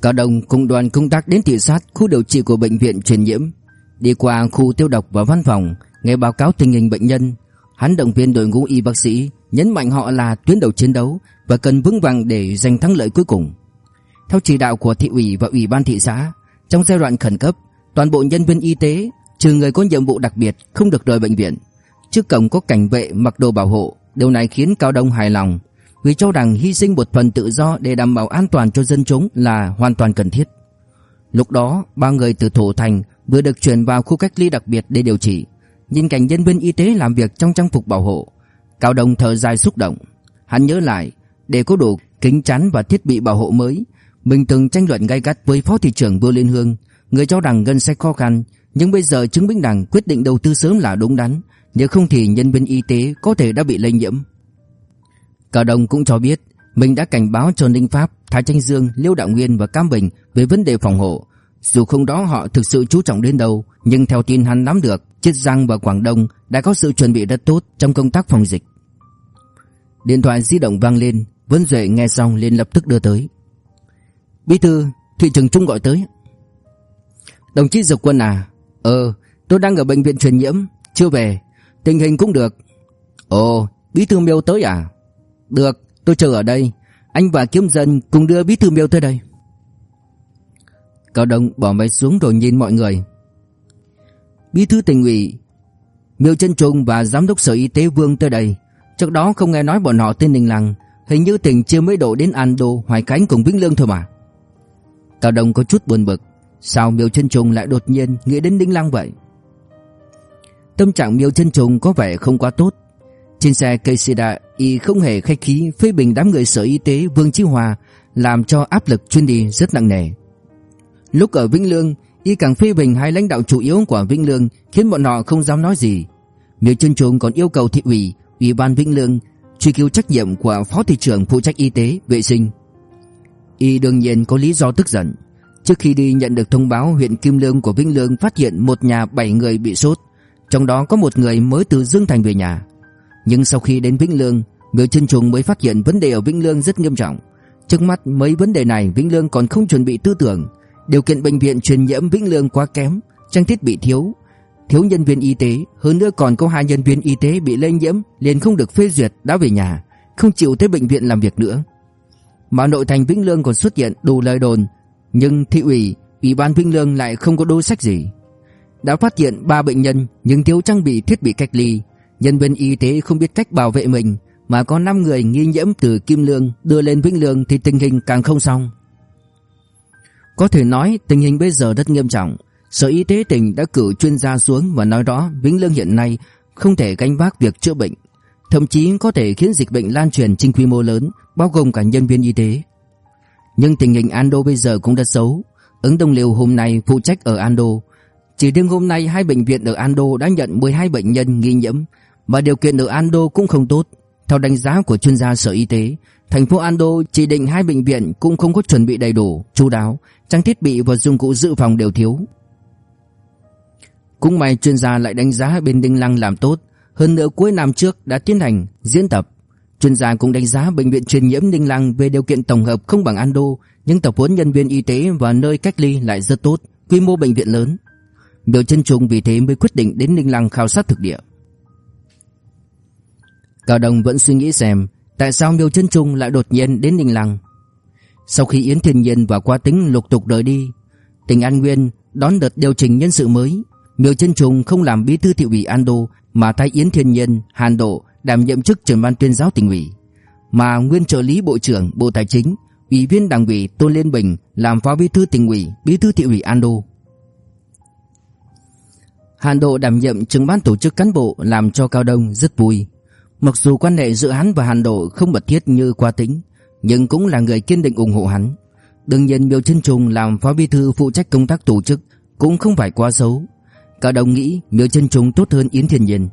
Cao Đồng cùng đoàn công tác đến thị sát khu điều trị của bệnh viện truyền nhiễm, đi qua khu tiêu độc và văn phòng, nghe báo cáo tình hình bệnh nhân. Hắn động viên đội ngũ y bác sĩ, nhấn mạnh họ là tuyến đầu chiến đấu và cần vững vàng để giành thắng lợi cuối cùng. Theo chỉ đạo của thị ủy và ủy ban thị xã, trong giai đoạn khẩn cấp, toàn bộ nhân viên y tế, trừ người có nhiệm vụ đặc biệt, không được rời bệnh viện. Trước cổng có cảnh vệ mặc đồ bảo hộ, điều này khiến Cao Đông hài lòng, vì cho rằng hy sinh một phần tự do để đảm bảo an toàn cho dân chúng là hoàn toàn cần thiết. Lúc đó, ba người từ Thổ Thành vừa được chuyển vào khu cách ly đặc biệt để điều trị. Nhìn cảnh nhân viên y tế làm việc trong trang phục bảo hộ, Cao Đông thở dài xúc động. Hắn nhớ lại, để có đủ kính chắn và thiết bị bảo hộ mới, mình từng tranh luận gay gắt với Phó thị trưởng vương Liên Hương, người cho rằng ngân sách khó khăn, nhưng bây giờ chứng minh rằng quyết định đầu tư sớm là đúng đắn, nếu không thì nhân viên y tế có thể đã bị lây nhiễm. Cao Đông cũng cho biết mình đã cảnh báo cho Ninh Pháp, Thái Tranh Dương, Liêu Đạo Nguyên và Cam Bình về vấn đề phòng hộ. Dù không đó họ thực sự chú trọng đến đâu, nhưng theo tin hắn nắm được, Chiết Giang và Quảng Đông đã có sự chuẩn bị rất tốt trong công tác phòng dịch. Điện thoại di động vang lên, Vân Duệ nghe xong liền lập tức đưa tới. Bí thư, thị trưởng Trung gọi tới. Đồng chí Dược Quân à, ờ, tôi đang ở bệnh viện truyền nhiễm, chưa về, tình hình cũng được. Ồ, bí thư Miêu tới à? Được, tôi chờ ở đây. Anh và Kiếm Dân cùng đưa bí thư Miêu tới đây. Cao Đông bỏ máy xuống rồi nhìn mọi người. Bí thư tỉnh ủy, Miêu Chân Trung và giám đốc sở y tế Vương tới đây. Trước đó không nghe nói bọn họ tên Ninh Lăng, hình như tỉnh chưa mới đổ đến An Đô, Hoài cánh cùng Vĩnh Lương thôi mà. Cao Đông có chút buồn bực, sao Miêu Chân Trung lại đột nhiên nghĩ đến Ninh Lăng vậy? Tâm trạng Miêu Chân Trung có vẻ không quá tốt. Trên xe Kishida y không hề khách khí phê bình đám người sở y tế Vương Chí Hòa làm cho áp lực chuyên đi rất nặng nề. Lúc ở Vĩnh Lương, y càng phê bình hai lãnh đạo chủ yếu của Vĩnh Lương khiến bọn họ không dám nói gì. Miêu Trân Trung còn yêu cầu thị ủy, ủy ban Vĩnh Lương truy cứu trách nhiệm của phó thị trưởng phụ trách y tế, vệ sinh. Y đương nhiên có lý do tức giận. Trước khi đi nhận được thông báo huyện Kim Lương của Vĩnh Lương phát hiện một nhà bảy người bị sốt, trong đó có một người mới từ Dương Thành về nhà. Nhưng sau khi đến Vĩnh Lương, Miêu Trân Trung mới phát hiện vấn đề ở Vĩnh Lương rất nghiêm trọng. Trước mắt mấy vấn đề này Vĩnh Lương còn không chuẩn bị tư tưởng, điều kiện bệnh viện truyền nhiễm Vĩnh Lương quá kém, trang thiết bị thiếu, thiếu nhân viên y tế, hơn nữa còn có hai nhân viên y tế bị lây nhiễm liền không được phê duyệt đã về nhà, không chịu tới bệnh viện làm việc nữa. Mà nội thành Vĩnh Lương còn xuất hiện đủ lời đồn, nhưng thị ủy, ủy ban Vĩnh Lương lại không có đối sách gì. Đã phát hiện ba bệnh nhân nhưng thiếu trang bị thiết bị cách ly, nhân viên y tế không biết cách bảo vệ mình, mà có 5 người nghi nhiễm từ Kim Lương đưa lên Vĩnh Lương thì tình hình càng không xong. Có thể nói tình hình bây giờ rất nghiêm trọng, Sở Y tế tỉnh đã cử chuyên gia xuống và nói rõ Vĩnh Lương hiện nay không thể gánh vác việc chữa bệnh, thậm chí có thể khiến dịch bệnh lan truyền trên quy mô lớn, bao gồm cả nhân viên y tế. Nhưng tình hình Ando bây giờ cũng đã xấu. Ứng Đông Liêu hôm nay phụ trách ở Ando. Chỉ riêng hôm nay hai bệnh viện ở Ando đã nhận 12 bệnh nhân nghi nhiễm, và điều kiện ở Ando cũng không tốt. Theo đánh giá của chuyên gia Sở Y tế, thành phố Ando chỉ định hai bệnh viện cũng không có chuẩn bị đầy đủ, chú đáo, trang thiết bị và dụng cụ dự phòng đều thiếu. Cũng may chuyên gia lại đánh giá bên Đinh Lăng làm tốt, hơn nữa cuối năm trước đã tiến hành diễn tập. Chuyên gia cũng đánh giá bệnh viện truyền nhiễm Đinh Lăng về điều kiện tổng hợp không bằng Ando, nhưng tập huấn nhân viên y tế và nơi cách ly lại rất tốt, quy mô bệnh viện lớn. Biểu chân trùng vì thế mới quyết định đến Đinh Lăng khảo sát thực địa. Cao Đồng vẫn suy nghĩ xem tại sao Miêu Chân Trung lại đột nhiên đến Ninh Lăng. Sau khi Yến Thiên Nhiên và Qua Tính lục tục rời đi, tỉnh An Nguyên đón đợt điều chỉnh nhân sự mới, Miêu Chân Trung không làm bí thư thị ủy An Đô mà thay Yến Thiên Nhiên, Hàn Độ đảm nhiệm chức trưởng ban tuyên giáo tỉnh ủy, mà nguyên trợ lý bộ trưởng Bộ Tài chính, ủy viên đảng ủy Tôn Liên Bình làm phó bí thư tỉnh ủy, bí thư thị ủy An Đô. Hàn Độ đảm nhiệm trưởng ban tổ chức cán bộ làm cho Cao Đông rất vui. Mặc dù quan hệ giữa hắn và Hàn Độ không mật thiết như qua tính, nhưng cũng là người kiên định ủng hộ hắn. Đương nhiên Miêu Trân Trung làm phó bí thư phụ trách công tác tổ chức cũng không phải quá xấu. Cả đồng nghĩ Miêu Trân Trung tốt hơn Yến Thiên Nhiên.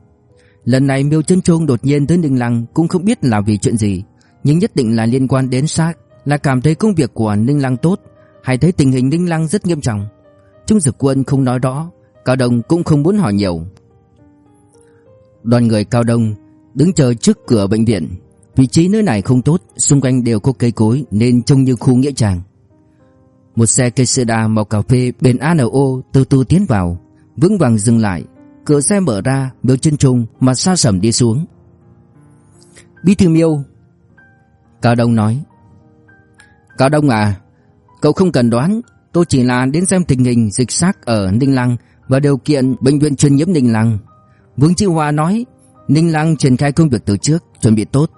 Lần này Miêu Trân Trung đột nhiên tới Ninh Lăng cũng không biết là vì chuyện gì, nhưng nhất định là liên quan đến xác, là cảm thấy công việc của Ninh Lăng tốt, hay thấy tình hình Ninh Lăng rất nghiêm trọng. Trung Dực Quân không nói rõ, Cao Đông cũng không muốn hỏi nhiều. Đoàn người Cao Đông đứng chờ trước cửa bệnh viện. Vị trí nơi này không tốt, xung quanh đều có cây cối nên trông như khu nghĩa trang. Một xe cây Seda màu cà phê bên ANO từ từ tiến vào, vững vàng dừng lại, cửa xe mở ra, Miêu Chân Trung mặt xa sầm đi xuống. Bí thư Miêu, Cao Đông nói. Cao Đông à, cậu không cần đoán, tôi chỉ là đến xem tình hình dịch xác ở Ninh Lăng và điều kiện bệnh viện truyền nhiễm Ninh Lăng. Vương Chi Hoa nói Ninh Lăng triển khai công việc từ trước, chuẩn bị tốt.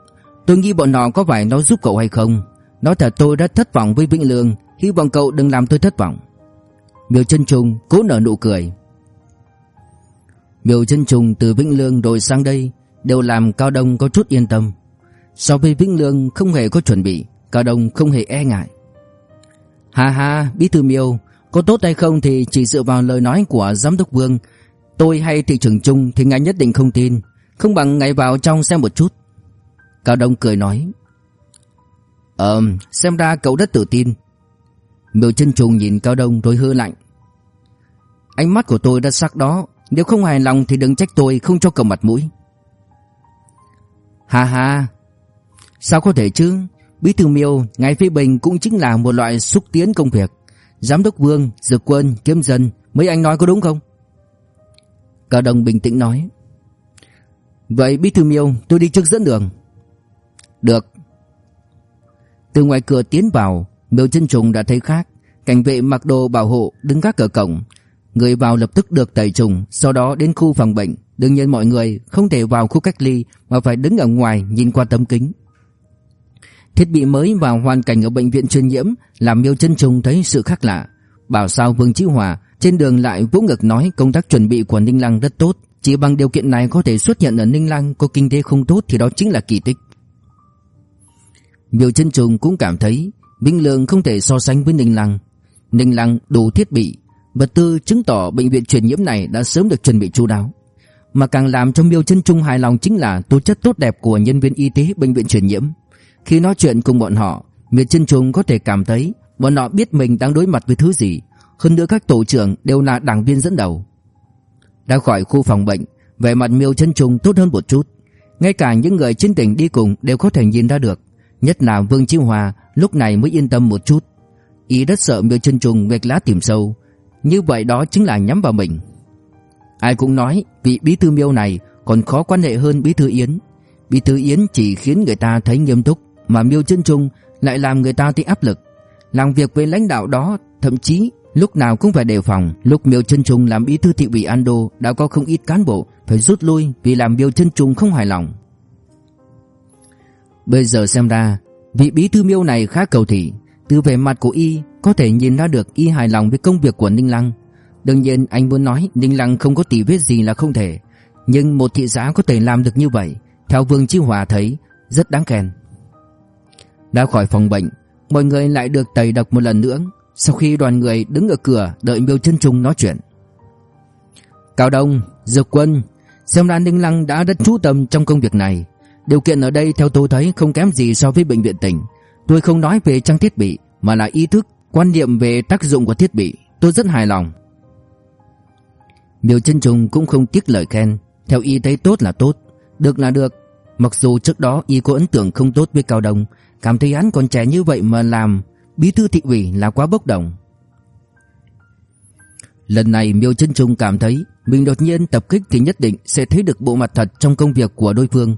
Tôi nghĩ bọn nó có phải nó giúp cậu hay không. Nói thật tôi đã thất vọng với Vĩnh Lương, hy vọng cậu đừng làm tôi thất vọng. Miêu chân Trung cố nở nụ cười. Miêu chân Trung từ Vĩnh Lương đổi sang đây đều làm Cao Đông có chút yên tâm. So với Vĩnh Lương không hề có chuẩn bị, Cao Đông không hề e ngại. Hà hà, bí thư Miêu, có tốt hay không thì chỉ dựa vào lời nói của giám đốc Vương. Tôi hay thị trưởng Trung thì ngài nhất định không tin. Không bằng ngài vào trong xem một chút. Cao Đông cười nói Ờ xem ra cậu rất tự tin. Miêu chân trùng nhìn Cao Đông rồi hư lạnh Ánh mắt của tôi đã sắc đó Nếu không hài lòng thì đừng trách tôi không cho cậu mặt mũi. Ha ha Sao có thể chứ? Bí thư miêu Ngài phê bình cũng chính là một loại xúc tiến công việc. Giám đốc Vương, Dược Quân, Kiếm Dân Mấy anh nói có đúng không? Cao Đông bình tĩnh nói Vậy Bí Thư Miêu, tôi đi trước dẫn đường. Được. Từ ngoài cửa tiến vào, Miêu chân trùng đã thấy khác. Cảnh vệ mặc đồ bảo hộ đứng gác ở cổng. Người vào lập tức được tẩy trùng, Sau đó đến khu phòng bệnh. Đương nhiên mọi người không thể vào khu cách ly, Mà phải đứng ở ngoài nhìn qua tấm kính. Thiết bị mới và hoàn cảnh ở bệnh viện truyền nhiễm Làm miêu chân trùng thấy sự khác lạ. Bảo sao Vương Chí Hòa Trên đường lại vỗ ngực nói công tác chuẩn bị của Ninh Lăng rất tốt chỉ bằng điều kiện này có thể xuất hiện ở Ninh Lăng có kinh tế không tốt thì đó chính là kỳ tích. Miêu chân trùng cũng cảm thấy Vĩnh Lượng không thể so sánh với Ninh Lăng. Ninh Lăng đủ thiết bị, vật tư chứng tỏ bệnh viện truyền nhiễm này đã sớm được chuẩn bị chú đáo. Mà càng làm cho Miêu chân trung hài lòng chính là tố chất tốt đẹp của nhân viên y tế bệnh viện truyền nhiễm. Khi nói chuyện cùng bọn họ, Miêu chân trung có thể cảm thấy bọn họ biết mình đang đối mặt với thứ gì. Hơn nữa các tổ trưởng đều là đảng viên dẫn đầu. Ra khỏi khu phòng bệnh, Vẻ mặt miêu chân trùng tốt hơn một chút. Ngay cả những người trên tỉnh đi cùng Đều có thể nhìn ra được, Nhất là Vương Chiêu Hòa lúc này mới yên tâm một chút. Ý rất sợ miêu chân trùng gạch lá tìm sâu, Như vậy đó chính là nhắm vào mình. Ai cũng nói vị bí thư miêu này còn khó quan hệ hơn bí thư Yến. Bí thư Yến chỉ khiến người ta thấy nghiêm túc, Mà miêu chân trung lại làm người ta thấy áp lực. Làm việc với lãnh đạo đó, thậm chí lúc nào cũng phải đề phòng. Lúc miêu chân trung làm bí thư thị ủy Ando, Đã có không ít cán bộ phải rút lui Vì làm miêu chân trung không hài lòng. Bây giờ xem ra, Vị bí thư miêu này khá cầu thị. Từ vẻ mặt của y, Có thể nhìn ra được y hài lòng với công việc của Ninh Lăng. Đương nhiên, anh muốn nói Ninh Lăng không có tỷ vết gì là không thể. Nhưng một thị xã có thể làm được như vậy, Theo Vương Chi Hòa thấy, Rất đáng khen. Đã khỏi phòng bệnh, Mọi người lại được tẩy độc một lần nữa. Sau khi đoàn người đứng ở cửa Đợi miêu chân trung nói chuyện. Cao Đông, Dược Quân Xem ra Ninh Lăng đã rất chú tâm trong công việc này. Điều kiện ở đây theo tôi thấy không kém gì so với bệnh viện tỉnh. Tôi không nói về trang thiết bị Mà là ý thức, quan niệm về tác dụng của thiết bị. Tôi rất hài lòng. Miêu chân trùng cũng không tiếc lời khen. Theo y thấy tốt là tốt Được là được. Mặc dù trước đó y có ấn tượng không tốt với Cao Đông Cảm thấy hắn còn trẻ như vậy mà làm Bí thư thị ủy là quá bốc đồng. Lần này Miêu chân trung cảm thấy Mình đột nhiên tập kích thì nhất định Sẽ thấy được bộ mặt thật trong công việc của đối phương.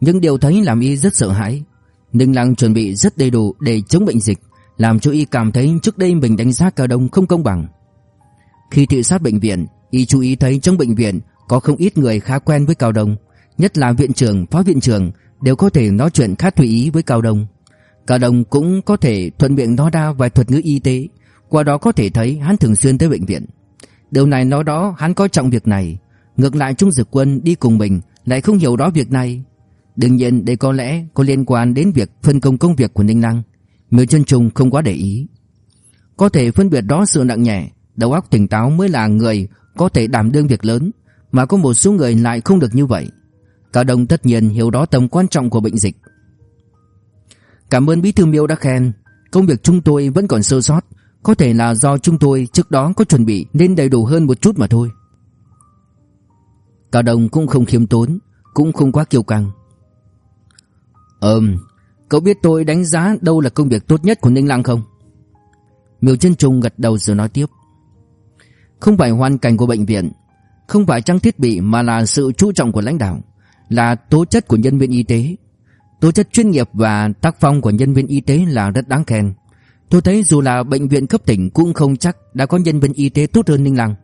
Nhưng điều thấy làm y rất sợ hãi. Ninh Lăng chuẩn bị rất đầy đủ để chống bệnh dịch Làm cho y cảm thấy trước đây mình đánh giá Cao Đông không công bằng. Khi thị sát bệnh viện Y chú ý thấy trong bệnh viện có không ít người khá quen với Cao Đông, nhất là viện trưởng, phó viện trưởng đều có thể nói chuyện khá tùy ý với Cao Đông. Cao đồng cũng có thể thuận miệng nói ra vài thuật ngữ y tế, qua đó có thể thấy hắn thường xuyên tới bệnh viện. Điều này nói đó hắn coi trọng việc này, ngược lại Trung Dực Quân đi cùng mình lại không hiểu đó việc này. Đương nhiên đây có lẽ có liên quan đến việc phân công công việc của Ninh Lăng, Miêu Chân Trùng không quá để ý. Có thể phân biệt đó sự nặng nhẹ, đầu óc tỉnh táo mới là người có thể đảm đương việc lớn mà có một số người lại không được như vậy. Cao đồng tất nhiên hiểu đó tầm quan trọng của bệnh dịch. Cảm ơn Bí thư Miêu đã khen, công việc chúng tôi vẫn còn sơ sót, có thể là do chúng tôi trước đó có chuẩn bị nên đầy đủ hơn một chút mà thôi. Cao đồng cũng không khiêm tốn, cũng không quá kiêu căng. Ừm, cậu biết tôi đánh giá đâu là công việc tốt nhất của Ninh Lăng không? Miêu Chân Trung gật đầu rồi nói tiếp. Không phải hoàn cảnh của bệnh viện Không phải trang thiết bị mà là sự chú trọng của lãnh đạo Là tố chất của nhân viên y tế Tố chất chuyên nghiệp và tác phong của nhân viên y tế là rất đáng khen. Tôi thấy dù là bệnh viện cấp tỉnh cũng không chắc đã có nhân viên y tế tốt hơn Ninh Lăng.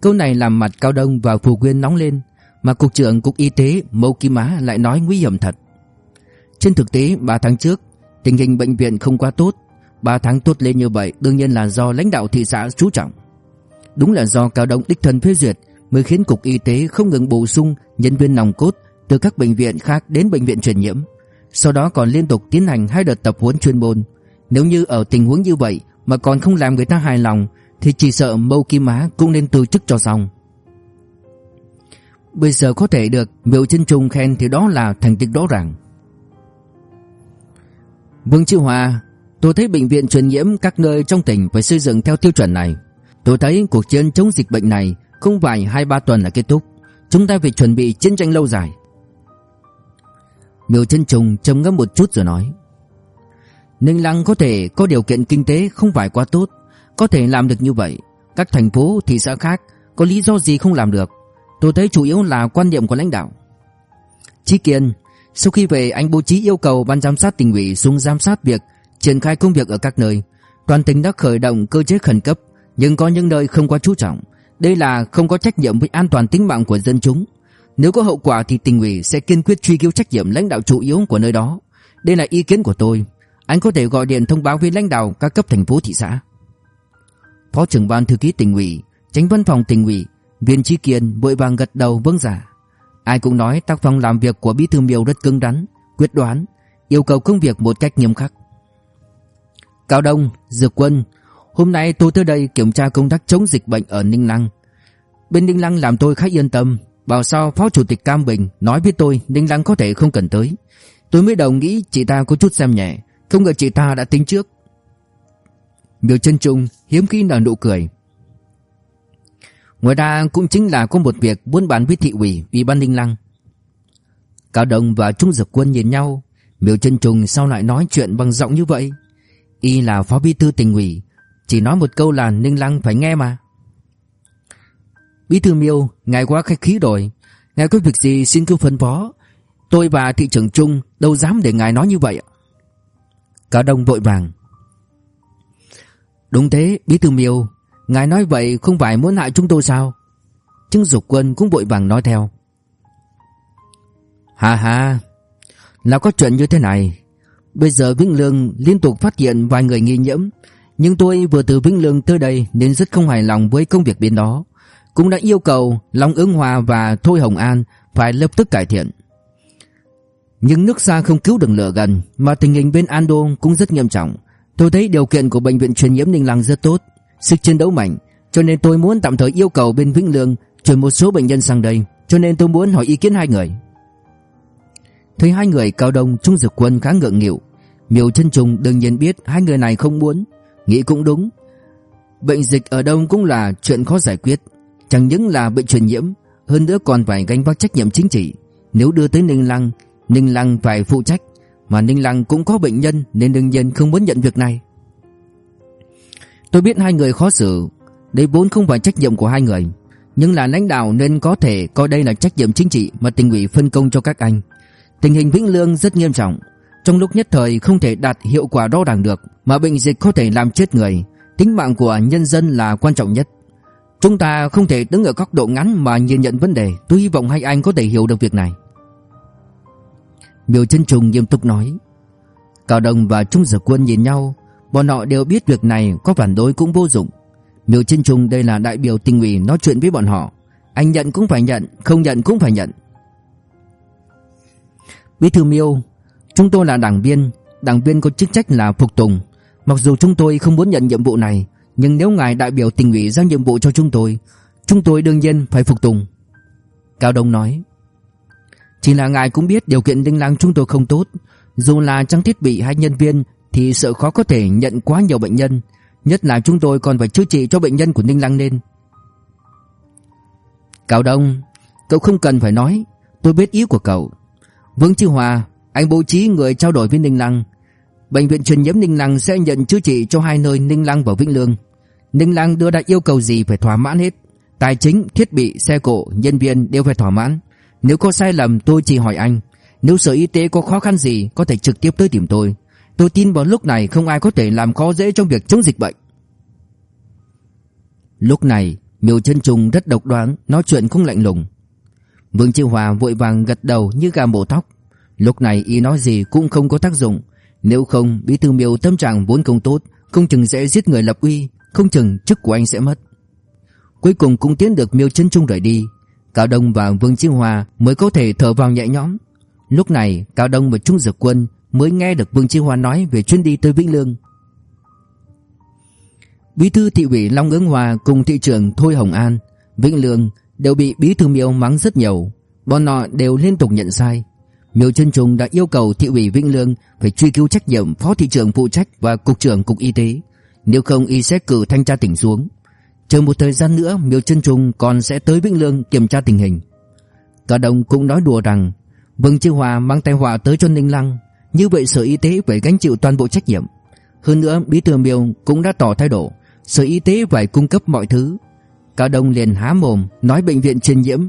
Câu này làm mặt Cao Đông và Phù Quyên nóng lên, Mà Cục trưởng Cục Y tế Mâu Kim Á lại nói nguy hiểm thật. Trên thực tế 3 tháng trước, Tình hình bệnh viện không quá tốt. 3 tháng tốt lên như vậy đương nhiên là do lãnh đạo thị xã chú trọng. Đúng là do Cao Đông đích thân phê duyệt mới khiến Cục Y tế không ngừng bổ sung nhân viên nòng cốt từ các bệnh viện khác đến bệnh viện truyền nhiễm. Sau đó còn liên tục tiến hành hai đợt tập huấn chuyên môn. Nếu như ở tình huống như vậy mà còn không làm người ta hài lòng thì chỉ sợ Mâu Kim Á cũng nên từ chức cho xong. Bây giờ có thể được Miêu Chân Trung khen thì đó là thành tích rõ ràng. Vương Chiêu Hòa, tôi thấy bệnh viện truyền nhiễm các nơi trong tỉnh phải xây dựng theo tiêu chuẩn này. Tôi thấy cuộc chiến chống dịch bệnh này không phải 2-3 tuần là kết thúc. Chúng ta phải chuẩn bị chiến tranh lâu dài. Miêu chân trùng trầm ngâm một chút rồi nói. Ninh Lăng có thể có điều kiện kinh tế không phải quá tốt, có thể làm được như vậy. Các thành phố, thị xã khác có lý do gì không làm được. Tôi thấy chủ yếu là quan điểm của lãnh đạo. Chí Kiên, sau khi về anh bố trí yêu cầu ban giám sát tỉnh ủy xuống giám sát việc triển khai công việc ở các nơi. Toàn tỉnh đã khởi động cơ chế khẩn cấp nhưng có những nơi không quá chú trọng. Đây là không có trách nhiệm với an toàn tính mạng của dân chúng. Nếu có hậu quả thì tỉnh ủy sẽ kiên quyết truy cứu trách nhiệm lãnh đạo chủ yếu của nơi đó. Đây là ý kiến của tôi. Anh có thể gọi điện thông báo với lãnh đạo các cấp thành phố thị xã. Phó trưởng ban thư ký tỉnh ủy, tránh văn phòng tỉnh ủy, viên trí kiên vội vàng gật đầu vâng giả. Ai cũng nói tác phong làm việc của bí thư miêu rất cứng rắn, quyết đoán, yêu cầu công việc một cách nghiêm khắc. Cao Đông, Dược Quân, Hôm nay tôi tới đây kiểm tra công tác chống dịch bệnh ở Ninh Lăng. Bên Ninh Lăng làm tôi khá yên tâm, bảo sao Phó Chủ tịch Cam Bình nói với tôi Ninh Lăng có thể không cần tới. Tôi mới đầu nghĩ chị ta có chút xem nhẹ, không ngờ chị ta đã tính trước. Miêu chân trung hiếm khi nở nụ cười. Ngoài ra cũng chính là có một việc muốn bàn với thị ủy ủy ban Ninh Lăng. Cao Đồng và Trung Dực Quân nhìn nhau, Miêu chân trùng sao lại nói chuyện bằng giọng như vậy? Y là phó bí thư tỉnh ủy, Chỉ nói một câu là Ninh Lăng phải nghe mà Bí thư miêu, Ngài quá khách khí rồi. Ngài có việc gì xin cứ phân phó. Tôi và thị trưởng Trung đâu dám để ngài nói như vậy Cả Đông vội vàng. Đúng thế, bí thư miêu, Ngài nói vậy không phải muốn hại chúng tôi sao? Trương Dục Quân cũng vội vàng nói theo. Hà hà Là có chuyện như thế này. Bây giờ Vĩnh Lương liên tục phát hiện vài người nghi nhiễm, Nhưng tôi vừa từ Vĩnh Lương tới đây Nên rất không hài lòng với công việc bên đó. Cũng đã yêu cầu Long Ứng Hòa và Thôi Hồng An Phải lập tức cải thiện. Nhưng nước xa không cứu được lửa gần, Mà tình hình bên Ando cũng rất nghiêm trọng. Tôi thấy điều kiện của bệnh viện truyền nhiễm Ninh Lăng rất tốt, Sức chiến đấu mạnh, Cho nên tôi muốn tạm thời yêu cầu bên Vĩnh Lương Chuyển một số bệnh nhân sang đây, Cho nên tôi muốn hỏi ý kiến hai người. Thấy hai người cao đông, trung dực quân khá ngượng nghịu. Miêu chân trùng đương nhiên biết hai người này không muốn, Nghĩ cũng đúng. Bệnh dịch ở đông cũng là chuyện khó giải quyết. Chẳng những là bệnh truyền nhiễm, Hơn nữa còn phải gánh vác trách nhiệm chính trị. Nếu đưa tới Ninh Lăng Ninh Lăng phải phụ trách, Mà Ninh Lăng cũng có bệnh nhân Nên đương nhiên không muốn nhận việc này. Tôi biết hai người khó xử, Đây vốn không phải trách nhiệm của hai người. Nhưng là lãnh đạo nên có thể coi đây là trách nhiệm chính trị Mà tỉnh ủy phân công cho các anh. Tình hình Vĩnh Lương rất nghiêm trọng, Trong lúc nhất thời không thể đạt hiệu quả đo đạc được, Mà bệnh dịch có thể làm chết người. Tính mạng của nhân dân là quan trọng nhất. Chúng ta không thể đứng ở góc độ ngắn mà nhìn nhận vấn đề. Tôi hy vọng hai anh có thể hiểu được việc này. Miêu chân trùng nghiêm túc nói. Cao Đồng và Trung Dược Quân nhìn nhau. Bọn họ đều biết việc này có phản đối cũng vô dụng. Miêu chân trùng đây là đại biểu tình ủy nói chuyện với bọn họ. Anh nhận cũng phải nhận Không nhận cũng phải nhận. Bí thư Miêu, chúng tôi là đảng viên, đảng viên có chức trách là phục tùng. Mặc dù chúng tôi không muốn nhận nhiệm vụ này, nhưng nếu ngài đại biểu tỉnh ủy giao nhiệm vụ cho chúng tôi, chúng tôi đương nhiên phải phục tùng. Cao Đông nói, chỉ là ngài cũng biết điều kiện đinh lăng chúng tôi không tốt, dù là trang thiết bị hay nhân viên thì sợ khó có thể nhận quá nhiều bệnh nhân, nhất là chúng tôi còn phải chữa trị cho bệnh nhân của Ninh Lăng nên. Cao Đông, cậu không cần phải nói, tôi biết ý của cậu. Vương Chi Hòa, anh bố trí người trao đổi với Ninh Lăng. Bệnh viện truyền nhiễm Ninh Lăng sẽ nhận chữa trị cho hai nơi Ninh Lăng và Vĩnh Lương. Ninh Lăng đưa ra yêu cầu gì phải thỏa mãn hết. Tài chính, thiết bị, xe cộ, nhân viên đều phải thỏa mãn. Nếu có sai lầm tôi chỉ hỏi anh. Nếu sở y tế có khó khăn gì có thể trực tiếp tới tìm tôi. Tôi tin vào lúc này không ai có thể làm khó dễ trong việc chống dịch bệnh. Lúc này, Miêu Chân Trùng rất độc đoán, nói chuyện không lạnh lùng. Vương Chiêu Hòa vội vàng gật đầu như gà mổ tóc. Lúc này y nói gì cũng không có tác dụng. Nếu không, bí thư miêu tâm trạng vốn không tốt, không chừng sẽ giết người lập uy, không chừng chức của anh sẽ mất. Cuối cùng cũng tiến được miêu chân trung rời đi. Cao Đông và Vương Chí Hòa mới có thể thở vào nhẹ nhõm. Lúc này, Cao Đông và Trung Dược Quân mới nghe được Vương Chí Hòa nói về chuyến đi tới Vĩnh Lương. Bí thư thị ủy Long Ứng Hòa cùng thị trưởng Thôi Hồng An, Vĩnh Lương đều bị bí thư Miêu mắng rất nhiều. Bọn họ đều liên tục nhận sai. Miêu Chân trung đã yêu cầu thị ủy Vĩnh Lương phải truy cứu trách nhiệm phó thị trưởng phụ trách và cục trưởng cục y tế, nếu không y sẽ cử thanh tra tỉnh xuống. Chờ một thời gian nữa, Miêu Chân trung còn sẽ tới Vĩnh Lương kiểm tra tình hình. Cả đồng cũng nói đùa rằng Vương Chiêu Hòa mang tai họa tới cho Ninh Lăng, như vậy sở y tế phải gánh chịu toàn bộ trách nhiệm. Hơn nữa, bí thư Miêu cũng đã tỏ thái độ, sở y tế phải cung cấp mọi thứ, Cả đồng liền há mồm nói bệnh viện truyền nhiễm,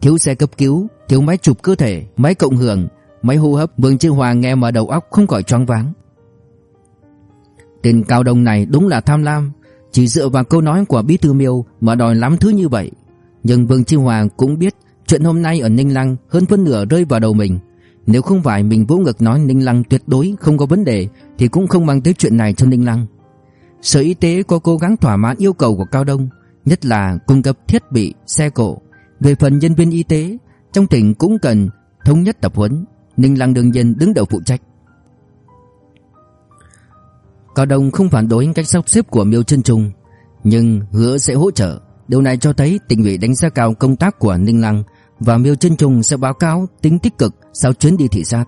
thiếu xe cấp cứu, thiếu máy chụp cơ thể, máy cộng hưởng, máy hô hấp. Vương Chiêu Hòa nghe mà đầu óc không khỏi choáng váng. Tên Cao Đông này đúng là tham lam, chỉ dựa vào câu nói của Bí thư Miêu mà đòi lắm thứ như vậy. Nhưng Vương chi Hòa cũng biết chuyện hôm nay ở Ninh Lăng hơn phân nửa rơi vào đầu mình. Nếu không phải mình vỗ ngực nói Ninh Lăng tuyệt đối không có vấn đề thì cũng không mang tới chuyện này cho Ninh Lăng. Sở Y tế có cố gắng thỏa mãn yêu cầu của Cao Đông nhất là cung cấp thiết bị, xe cộ. Về phần nhân viên y tế, trong tỉnh cũng cần thống nhất tập huấn, Ninh Lăng đương nhiên đứng đầu phụ trách. Cao Đông không phản đối cách sắp xếp của Miêu Trân Trung, nhưng hứa sẽ hỗ trợ. Điều này cho thấy tỉnh ủy đánh giá cao công tác của Ninh Lăng và Miêu Trân Trung sẽ báo cáo tính tích cực sau chuyến đi thị sát.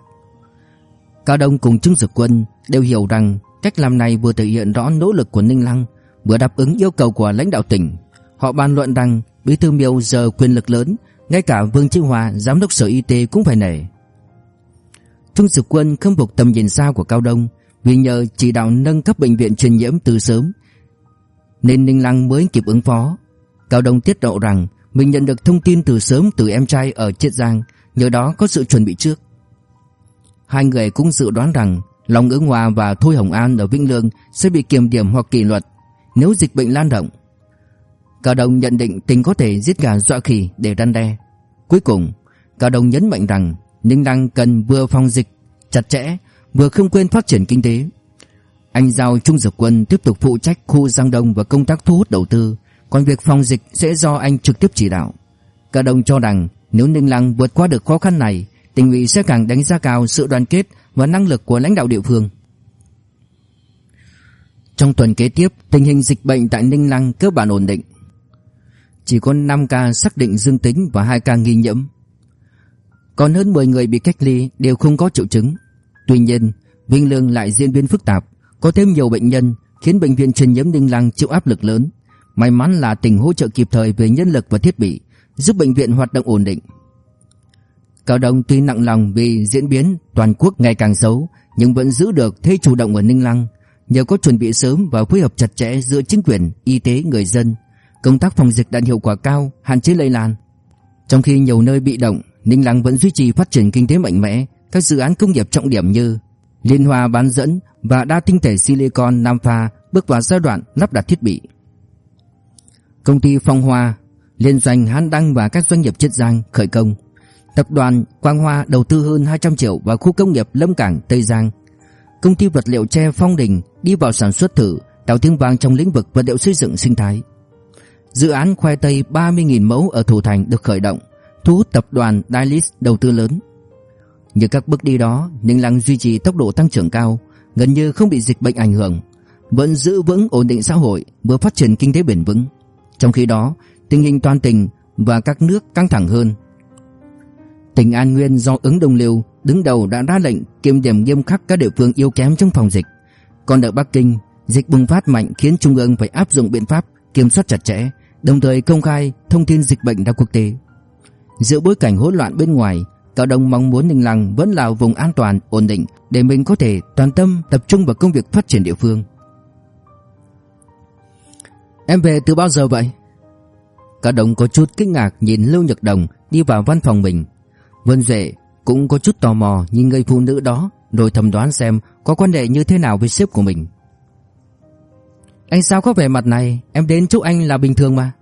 Cao Đông cùng Trương Dực Quân đều hiểu rằng cách làm này vừa thể hiện rõ nỗ lực của Ninh Lăng, vừa đáp ứng yêu cầu của lãnh đạo tỉnh. Họ bàn luận rằng Bí thư Miêu giờ quyền lực lớn, ngay cả Vương Chí Hòa, giám đốc sở y tế cũng phải nể. Trung Dực Quân khâm phục tầm nhìn xa của Cao Đông, vì nhờ chỉ đạo nâng cấp bệnh viện truyền nhiễm từ sớm, nên Ninh Lăng mới kịp ứng phó. Cao Đông tiết lộ rằng mình nhận được thông tin từ sớm từ em trai ở Chiết Giang, nhờ đó có sự chuẩn bị trước. Hai người cũng dự đoán rằng Long Ứng Hòa và Thôi Hồng An ở Vĩnh Lương sẽ bị kiềm điểm hoặc kỷ luật nếu dịch bệnh lan rộng. Cao Đông nhận định tình có thể giết gà dọa khỉ để răn đe. Cuối cùng, Cao Đông nhấn mạnh rằng Ninh Lăng cần vừa phòng dịch chặt chẽ, vừa không quên phát triển kinh tế. Anh giao Trung Dược Quân tiếp tục phụ trách khu Giang Đông và công tác thu hút đầu tư, còn việc phòng dịch sẽ do anh trực tiếp chỉ đạo. Cả đồng cho rằng nếu Ninh Lăng vượt qua được khó khăn này, tỉnh ủy sẽ càng đánh giá cao sự đoàn kết và năng lực của lãnh đạo địa phương. Trong tuần kế tiếp, tình hình dịch bệnh tại Ninh Lăng cơ bản ổn định. Chỉ có 5 ca xác định dương tính và 2 ca nghi nhiễm. Còn hơn 10 người bị cách ly đều không có triệu chứng. Tuy nhiên, Vinh Lương lại diễn biến phức tạp, có thêm nhiều bệnh nhân, khiến bệnh viện truyền nhiễm Ninh Lăng chịu áp lực lớn. May mắn là tỉnh hỗ trợ kịp thời về nhân lực và thiết bị, giúp bệnh viện hoạt động ổn định. Cao Đông tuy nặng lòng vì diễn biến toàn quốc ngày càng xấu, nhưng vẫn giữ được thế chủ động ở Ninh Lăng. Nhờ có chuẩn bị sớm và phối hợp chặt chẽ giữa chính quyền, y tế, người dân, công tác phòng dịch đạt hiệu quả cao, hạn chế lây lan. Trong khi nhiều nơi bị động, Ninh Lăng vẫn duy trì phát triển kinh tế mạnh mẽ, các dự án công nghiệp trọng điểm như Liên Hoa bán dẫn và đa tinh thể silicon Nam Pha bước vào giai đoạn lắp đặt thiết bị. Công ty Phong Hoa, liên doanh Hán Đăng và các doanh nghiệp Chiết Giang khởi công. Tập đoàn Quang Hoa đầu tư hơn 200 triệu vào khu công nghiệp Lâm Cảng Tây Giang. Công ty vật liệu tre Phong Đình đi vào sản xuất thử, tạo tiếng vang trong lĩnh vực vật liệu xây dựng sinh thái. Dự án khoai tây 30.000 mẫu ở Thủ Thành được khởi động, thu hút tập đoàn Dailis đầu tư lớn. Như các bước đi đó, Ninh Lăng duy trì tốc độ tăng trưởng cao, gần như không bị dịch bệnh ảnh hưởng, vẫn giữ vững ổn định xã hội, vừa phát triển kinh tế bền vững. Trong khi đó, tình hình toàn tỉnh và các nước căng thẳng hơn. Tỉnh An Nguyên do ứng đồng liêu đứng đầu đã ra lệnh kiểm điểm nghiêm khắc các địa phương yếu kém trong phòng dịch. Còn ở Bắc Kinh, dịch bùng phát mạnh khiến Trung ương phải áp dụng biện pháp kiểm soát chặt chẽ, đồng thời công khai thông tin dịch bệnh ra quốc tế. Giữa bối cảnh hỗn loạn bên ngoài, Cao Đông mong muốn Ninh Lăng vẫn là vùng an toàn, ổn định để mình có thể toàn tâm tập trung vào công việc phát triển địa phương. Em về từ bao giờ vậy? Cao Đông có chút kinh ngạc nhìn Lưu Nhật Đồng đi vào văn phòng mình. Vân Duệ cũng có chút tò mò nhìn người phụ nữ đó rồi thầm đoán xem có quan hệ như thế nào với sếp của mình. Anh sao có vẻ mặt này, em đến chúc anh là bình thường mà.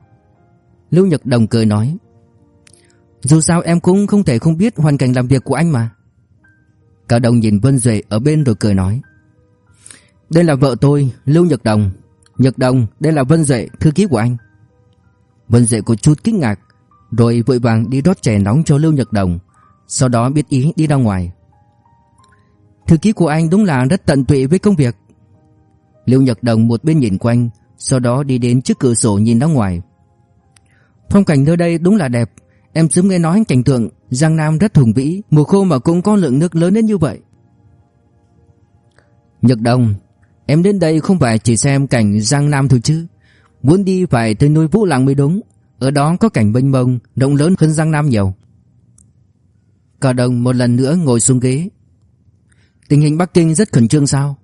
Lưu Nhật Đồng cười nói. Dù sao em cũng không thể không biết hoàn cảnh làm việc của anh mà. Cao Đồng nhìn Vân Duệ ở bên rồi cười nói. Đây là vợ tôi, Lưu Nhật Đồng. Nhật Đồng, đây là Vân Duệ, thư ký của anh. Vân Duệ có chút kinh ngạc, rồi vội vàng đi đốt chè nóng cho Lưu Nhật Đồng, sau đó biết ý đi ra ngoài. Thư ký của anh đúng là rất tận tụy với công việc. Lưu Nhật Đồng một bên nhìn quanh, sau đó đi đến trước cửa sổ nhìn ra ngoài. Phong cảnh nơi đây đúng là đẹp, Em sớm nghe nói cảnh tượng Giang Nam rất hùng vĩ, mùa khô mà cũng có lượng nước lớn đến như vậy. Nhật Đông, em đến đây không phải chỉ xem cảnh Giang Nam thôi chứ. Muốn đi phải tới núi Vũ Lăng mới đúng. Ở đó có cảnh mênh mông, rộng lớn hơn Giang Nam nhiều. Cả đồng một lần nữa ngồi xuống ghế. Tình hình Bắc Kinh rất khẩn trương sao?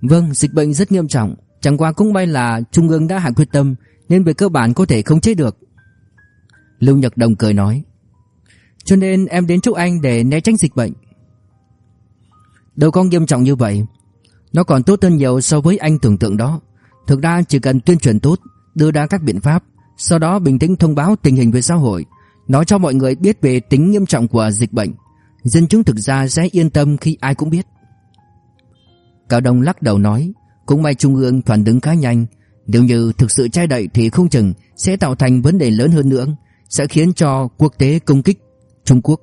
Vâng, dịch bệnh rất nghiêm trọng. Chẳng qua cũng may là Trung ương đã hạ quyết tâm nên về cơ bản có thể không chế được. Lưu Nhật Đồng cười nói. Cho nên em đến chúc anh để né tránh dịch bệnh. Đâu có nghiêm trọng như vậy, Nó còn tốt hơn nhiều so với anh tưởng tượng đó. Thực ra chỉ cần tuyên truyền tốt, Đưa ra các biện pháp, Sau đó bình tĩnh thông báo tình hình về xã hội Nói cho mọi người biết về tính nghiêm trọng của dịch bệnh. Dân chúng thực ra sẽ yên tâm khi ai cũng biết. Cao Đông lắc đầu nói, Cũng may Trung ương phản ứng khá nhanh. Nếu như thực sự trai đậy thì không chừng Sẽ tạo thành vấn đề lớn hơn nữa sẽ khiến cho quốc tế công kích Trung Quốc.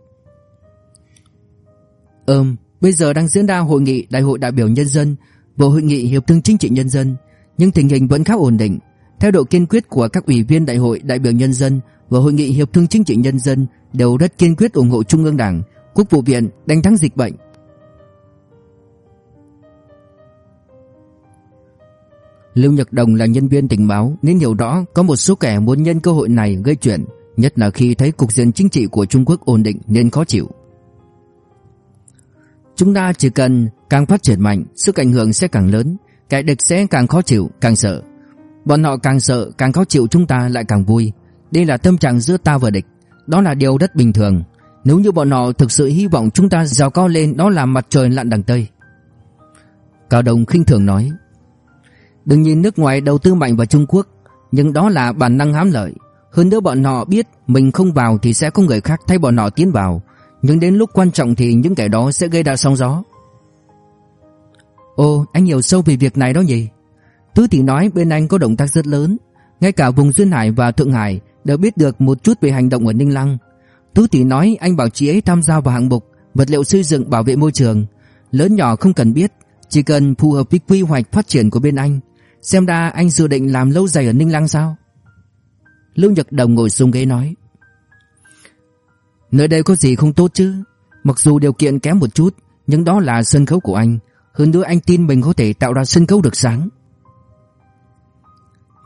Ừm, bây giờ đang diễn ra hội nghị Đại hội đại biểu nhân dân và hội nghị hiệp thương chính trị nhân dân, nhưng tình hình vẫn khá ổn định. Theo độ kiên quyết của các ủy viên Đại hội đại biểu nhân dân và hội nghị hiệp thương chính trị nhân dân đều rất kiên quyết ủng hộ Trung ương Đảng, Quốc vụ viện đánh thắng dịch bệnh. Lưu Nhật Đồng là nhân viên tình báo nên hiểu rõ có một số kẻ muốn nhân cơ hội này gây chuyện. Nhất là khi thấy cục diện chính trị của Trung Quốc ổn định nên khó chịu. Chúng ta chỉ cần càng phát triển mạnh Sức ảnh hưởng sẽ càng lớn Kẻ địch sẽ càng khó chịu, càng sợ. Bọn họ càng sợ càng khó chịu chúng ta lại càng vui. Đây là tâm trạng giữa ta và địch. Đó là điều rất bình thường. Nếu như bọn họ thực sự hy vọng chúng ta giàu cao lên Đó là mặt trời lặn đằng Tây. Cao đồng khinh thường nói Đừng nhìn nước ngoài đầu tư mạnh vào Trung Quốc Nhưng đó là bản năng hám lợi. Hơn nữa bọn họ biết Mình không vào thì sẽ có người khác thay bọn họ tiến vào. Nhưng đến lúc quan trọng thì những kẻ đó sẽ gây ra sóng gió. Ồ, anh hiểu sâu về việc này đó nhỉ? Tứ tỷ nói bên anh có động tác rất lớn. Ngay cả vùng Duyên Hải và Thượng Hải Đều biết được một chút về hành động ở Ninh Lăng. Tứ tỷ nói anh bảo chị ấy tham gia vào hạng mục Vật liệu xây dựng bảo vệ môi trường. Lớn nhỏ không cần biết, Chỉ cần phù hợp với quy hoạch phát triển của bên anh. Xem ra anh dự định làm lâu dài ở Ninh Lăng sao? Lưu Nhật Đồng ngồi xuống ghế nói, Nơi đây có gì không tốt chứ? Mặc dù điều kiện kém một chút, Nhưng đó là sân khấu của anh. Hơn nữa anh tin mình có thể tạo ra sân khấu được sáng.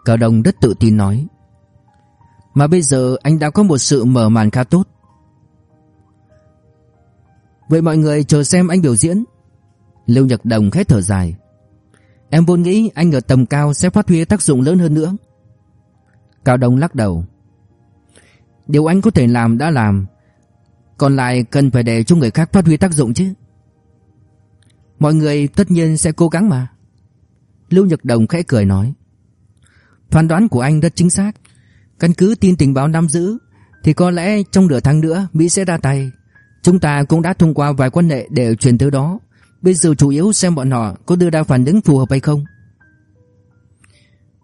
Cao Đông rất tự tin nói, Mà bây giờ anh đã có một sự mở màn khá tốt. Vậy mọi người chờ xem anh biểu diễn. Lưu Nhật Đồng khét thở dài, Em vốn nghĩ anh ở tầm cao sẽ phát huy tác dụng lớn hơn nữa. Cao Đông lắc đầu. Điều anh có thể làm đã làm, Còn lại cần phải để cho người khác phát huy tác dụng chứ. Mọi người tất nhiên sẽ cố gắng mà. Lưu Nhật Đồng khẽ cười nói. Phán đoán của anh rất chính xác. Căn cứ tin tình báo nắm giữ, Thì có lẽ trong nửa tháng nữa Mỹ sẽ ra tay. Chúng ta cũng đã thông qua vài quan hệ để truyền tới đó. Bây giờ chủ yếu xem bọn họ Có đưa ra phản ứng phù hợp hay không.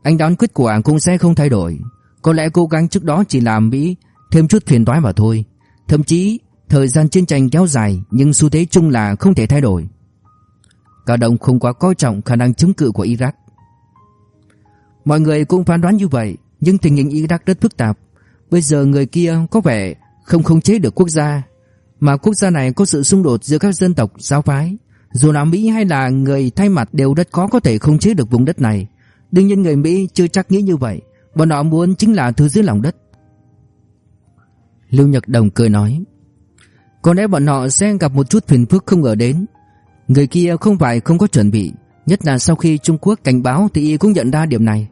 Anh đoán quyết của anh cũng sẽ không thay đổi. Có lẽ cố gắng trước đó chỉ làm Mỹ Thêm chút phiền toái mà thôi. Thậm chí thời gian chiến tranh kéo dài Nhưng xu thế chung là không thể thay đổi. Cả đồng không quá coi trọng khả năng chống cự của Iraq. Mọi người cũng phán đoán như vậy Nhưng tình hình Iraq rất phức tạp. Bây giờ người kia có vẻ không khống chế được quốc gia Mà quốc gia này có sự xung đột giữa các dân tộc, giáo phái. Dù là Mỹ hay là người thay mặt đều rất khó có thể khống chế được vùng đất này. Đương nhiên người Mỹ chưa chắc nghĩ như vậy. Bọn họ muốn chính là thứ dưới lòng đất. Lưu Nhật Đồng cười nói, Có lẽ bọn họ sẽ gặp một chút phiền phức không ngờ đến. Người kia không phải không có chuẩn bị, Nhất là sau khi Trung Quốc cảnh báo Thì y cũng nhận ra điểm này.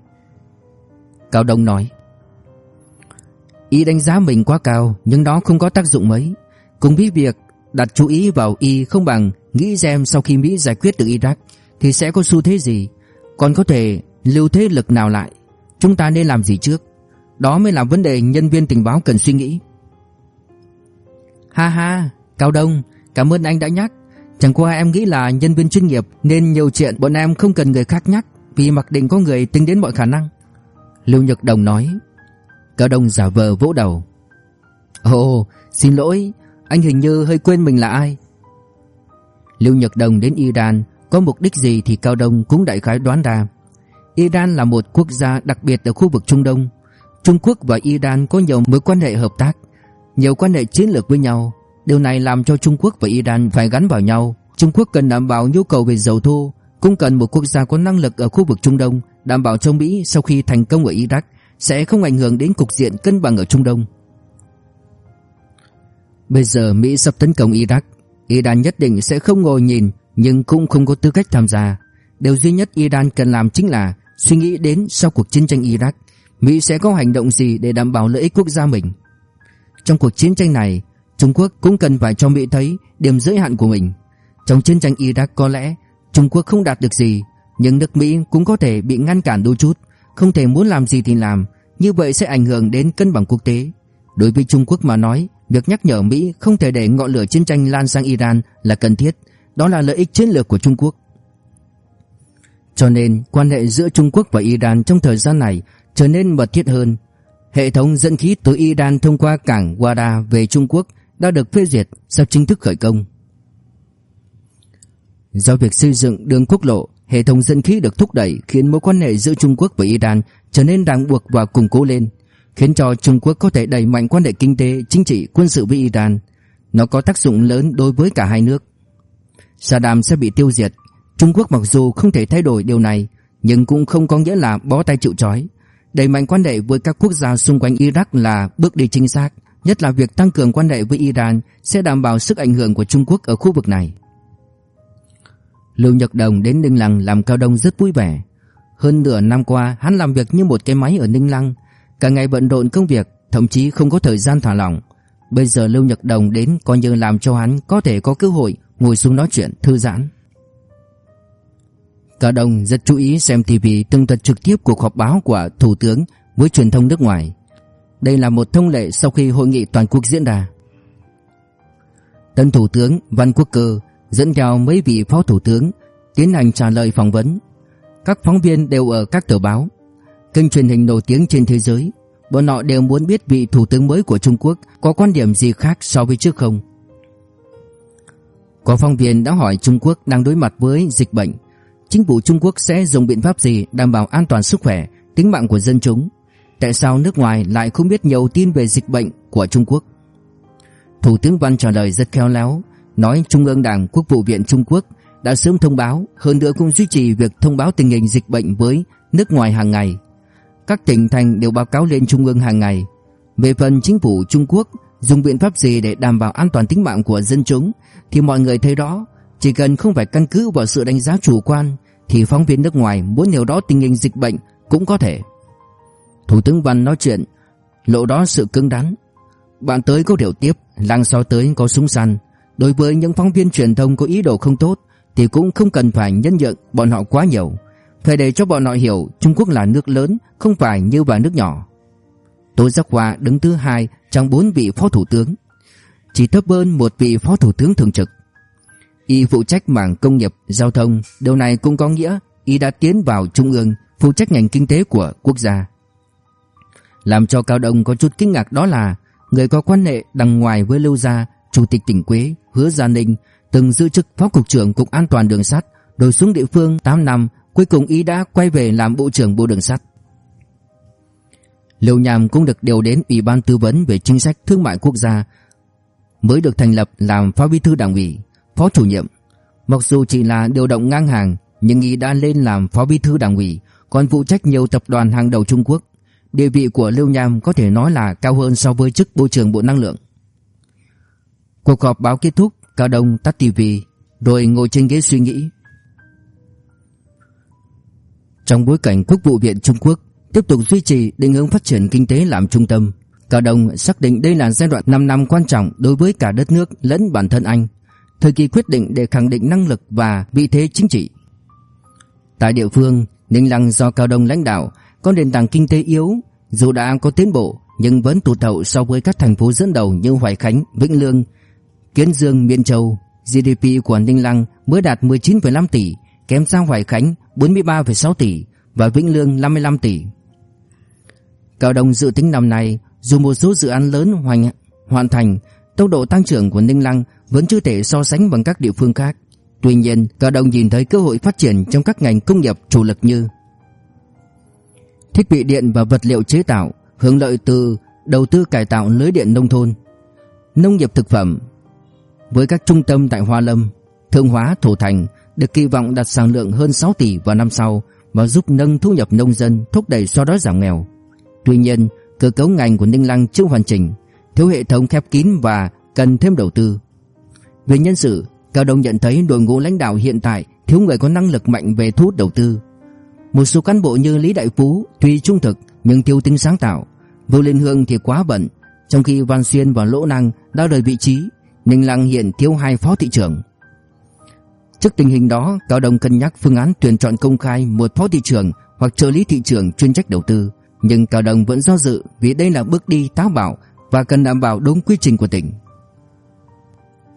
Cao Đông nói, Y đánh giá mình quá cao, Nhưng đó không có tác dụng mấy. Cùng với việc đặt chú ý vào Y không bằng Nghĩ xem sau khi Mỹ giải quyết được Iraq Thì sẽ có xu thế gì. Còn có thể lưu thế lực nào lại? Chúng ta nên làm gì trước? Đó mới là vấn đề nhân viên tình báo cần suy nghĩ. Ha ha, Cao Đông, Cảm ơn anh đã nhắc. Chẳng qua em nghĩ là nhân viên chuyên nghiệp Nên nhiều chuyện bọn em không cần người khác nhắc, Vì mặc định có người tính đến mọi khả năng. Lưu Nhật Đồng nói. Cao Đông giả vờ vỗ đầu. Ồ, xin lỗi, Anh hình như hơi quên mình là ai. Lưu Nhật Đồng đến Iran, Có mục đích gì thì Cao Đông cũng đại khái đoán ra. Iran là một quốc gia đặc biệt ở khu vực Trung Đông. Trung Quốc và Iran có nhiều mối quan hệ hợp tác. Nhiều quan hệ chiến lược với nhau. Điều này làm cho Trung Quốc và Iran phải gắn vào nhau. Trung Quốc cần đảm bảo nhu cầu về dầu thô, Cũng cần một quốc gia có năng lực ở khu vực Trung Đông, Đảm bảo cho Mỹ sau khi thành công ở Iraq Sẽ không ảnh hưởng đến cục diện cân bằng ở Trung Đông. Bây giờ Mỹ sắp tấn công Iraq. Iran nhất định sẽ không ngồi nhìn, Nhưng cũng không có tư cách tham gia. Điều duy nhất Iran cần làm chính là Suy nghĩ đến sau cuộc chiến tranh Iraq Mỹ sẽ có hành động gì để đảm bảo lợi ích quốc gia mình Trong cuộc chiến tranh này Trung Quốc cũng cần phải cho Mỹ thấy điểm giới hạn của mình. Trong chiến tranh Iraq có lẽ Trung Quốc không đạt được gì, nhưng nước Mỹ cũng có thể bị ngăn cản đôi chút, không thể muốn làm gì thì làm, như vậy sẽ ảnh hưởng đến cân bằng quốc tế. Đối với Trung Quốc mà nói, việc nhắc nhở Mỹ không thể để ngọn lửa chiến tranh lan sang Iran là cần thiết, đó là lợi ích chiến lược của Trung Quốc. Cho nên, quan hệ giữa Trung Quốc và Iran trong thời gian này trở nên mật thiết hơn. Hệ thống dẫn khí từ Iran thông qua cảng Wada về Trung Quốc đã được phê duyệt sắp chính thức khởi công. Do việc xây dựng đường quốc lộ, hệ thống dẫn khí được thúc đẩy khiến mối quan hệ giữa Trung Quốc và Iran trở nên ràng buộc và củng cố lên, khiến cho Trung Quốc có thể đẩy mạnh quan hệ kinh tế, chính trị, quân sự với Iran. Nó có tác dụng lớn đối với cả hai nước. Saddam sẽ bị tiêu diệt. Trung Quốc mặc dù không thể thay đổi điều này, nhưng cũng không có nghĩa là bó tay chịu trói. Đẩy mạnh quan hệ với các quốc gia xung quanh Iraq là bước đi chính xác nhất là việc tăng cường quan hệ với Iran sẽ đảm bảo sức ảnh hưởng của Trung Quốc ở khu vực này. Lưu Nhật Đồng đến Ninh Lăng làm Cao Đông rất vui vẻ. Hơn nửa năm qua hắn làm việc như một cái máy ở Ninh Lăng Cả ngày bận rộn công việc Thậm chí không có thời gian thả lỏng Bây giờ Lưu Nhật Đồng đến coi như làm cho hắn có thể có cơ hội ngồi xuống nói chuyện thư giãn Cả đồng rất chú ý xem TV tường thuật trực tiếp cuộc họp báo của Thủ tướng với truyền thông nước ngoài Đây là một thông lệ sau khi hội nghị toàn quốc diễn ra Tân Thủ tướng Văn Quốc Cơ dẫn theo mấy vị phó thủ tướng tiến hành trả lời phỏng vấn. Các phóng viên đều ở các tờ báo, kênh truyền hình nổi tiếng trên thế giới. Bọn họ đều muốn biết vị thủ tướng mới của Trung Quốc có quan điểm gì khác so với trước không. Có phóng viên đã hỏi Trung Quốc đang đối mặt với dịch bệnh, chính phủ Trung Quốc sẽ dùng biện pháp gì đảm bảo an toàn sức khỏe, tính mạng của dân chúng. Tại sao nước ngoài lại không biết nhiều tin về dịch bệnh của Trung Quốc? Thủ tướng Văn trả lời rất khéo léo, nói Trung ương Đảng Quốc vụ viện Trung Quốc đã sớm thông báo, hơn nữa cũng duy trì việc thông báo tình hình dịch bệnh với nước ngoài hàng ngày. Các tỉnh thành đều báo cáo lên Trung ương hàng ngày. Về phần chính phủ Trung Quốc dùng biện pháp gì để đảm bảo an toàn tính mạng của dân chúng thì mọi người thấy rõ, chỉ cần không phải căn cứ vào sự đánh giá chủ quan thì phóng viên nước ngoài muốn hiểu rõ tình hình dịch bệnh cũng có thể. Thủ tướng Văn nói chuyện, lộ đó sự cứng đắn. Bạn tới có điều tiếp, làng sau tới có súng săn. Đối với những phóng viên truyền thông có ý đồ không tốt thì cũng không cần phải nhân nhượng bọn họ quá nhiều. Phải để cho bọn họ hiểu Trung Quốc là nước lớn, không phải như là nước nhỏ. Tô Giác Hoa đứng thứ hai trong bốn vị phó thủ tướng, chỉ thấp hơn một vị phó thủ tướng thường trực. Y phụ trách mảng công nghiệp, giao thông, điều này cũng có nghĩa y đã tiến vào trung ương, phụ trách ngành kinh tế của quốc gia. Làm cho Cao Đông có chút kinh ngạc đó là người có quan hệ đằng ngoài với Lưu Gia, Chủ tịch tỉnh Quế, Hứa Gia Ninh từng giữ chức phó cục trưởng cục an toàn đường sắt, rồi xuống địa phương 8 năm, cuối cùng ý đã quay về làm bộ trưởng bộ đường sắt. Lưu Nham cũng được điều đến Ủy ban tư vấn về chính sách thương mại quốc gia, mới được thành lập làm phó bí thư đảng ủy, phó chủ nhiệm. Mặc dù chỉ là điều động ngang hàng, nhưng y đã lên làm phó bí thư đảng ủy, còn phụ trách nhiều tập đoàn hàng đầu Trung Quốc. Địa vị của Lưu Nham có thể nói là cao hơn so với chức Bộ trưởng Bộ Năng lượng. Cuộc họp báo kết thúc, Cao Đông tắt tivi rồi ngồi trên ghế suy nghĩ. Trong bối cảnh Quốc vụ viện Trung Quốc tiếp tục duy trì định hướng phát triển kinh tế làm trung tâm, Cao Đông xác định đây là giai đoạn 5 năm quan trọng đối với cả đất nước lẫn bản thân anh, thời kỳ quyết định để khẳng định năng lực và vị thế chính trị. Tại địa phương, Ninh Lăng do Cao Đông lãnh đạo có nền tảng kinh tế yếu, dù đã có tiến bộ nhưng vẫn tụt hậu so với các thành phố dẫn đầu như Hoài Khánh, Vĩnh Lương, Kiến Dương, Miên Châu, GDP của Ninh Lăng mới đạt 19,5 tỷ, kém sang Hoài Khánh 43,6 tỷ và Vĩnh Lương 55 tỷ. Cao Đông dự tính năm nay, dù một số dự án lớn hoành hoàn thành, tốc độ tăng trưởng của Ninh Lăng vẫn chưa thể so sánh bằng các địa phương khác. Tuy nhiên, Cao Đông nhìn thấy cơ hội phát triển trong các ngành công nghiệp chủ lực như thiết bị điện và vật liệu chế tạo, hưởng lợi từ đầu tư cải tạo lưới điện nông thôn, nông nghiệp thực phẩm, với các trung tâm tại Hoa Lâm, Thương Hóa, Thổ Thành được kỳ vọng đạt sản lượng hơn 6 tỷ vào năm sau và giúp nâng thu nhập nông dân, thúc đẩy xóa đói giảm nghèo. Tuy nhiên, cơ cấu ngành của Ninh Lăng chưa hoàn chỉnh, thiếu hệ thống khép kín và cần thêm đầu tư. Về nhân sự, Cao Đông nhận thấy đội ngũ lãnh đạo hiện tại thiếu người có năng lực mạnh về thu hút đầu tư. Một số cán bộ như Lý Đại Phú tuy trung thực nhưng thiếu tính sáng tạo, Vô Liên Hương thì quá bận, trong khi Văn Xuyên và Lỗ Năng đã rời vị trí, Ninh Lăng hiện thiếu hai phó thị trưởng. Trước tình hình đó, Cao Đông cân nhắc phương án tuyển chọn công khai một phó thị trưởng hoặc trợ lý thị trưởng chuyên trách đầu tư, nhưng Cao Đông vẫn do dự vì đây là bước đi táo bạo và cần đảm bảo đúng quy trình của tỉnh.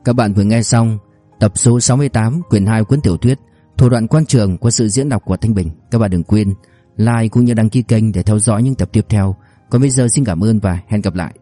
Các bạn vừa nghe xong tập số 68 quyển 2 cuốn tiểu thuyết Thủ đoạn quan trường qua sự diễn đọc của Thanh Bình. Các bạn đừng quên like cũng như đăng ký kênh để theo dõi những tập tiếp theo. Còn bây giờ xin cảm ơn và hẹn gặp lại.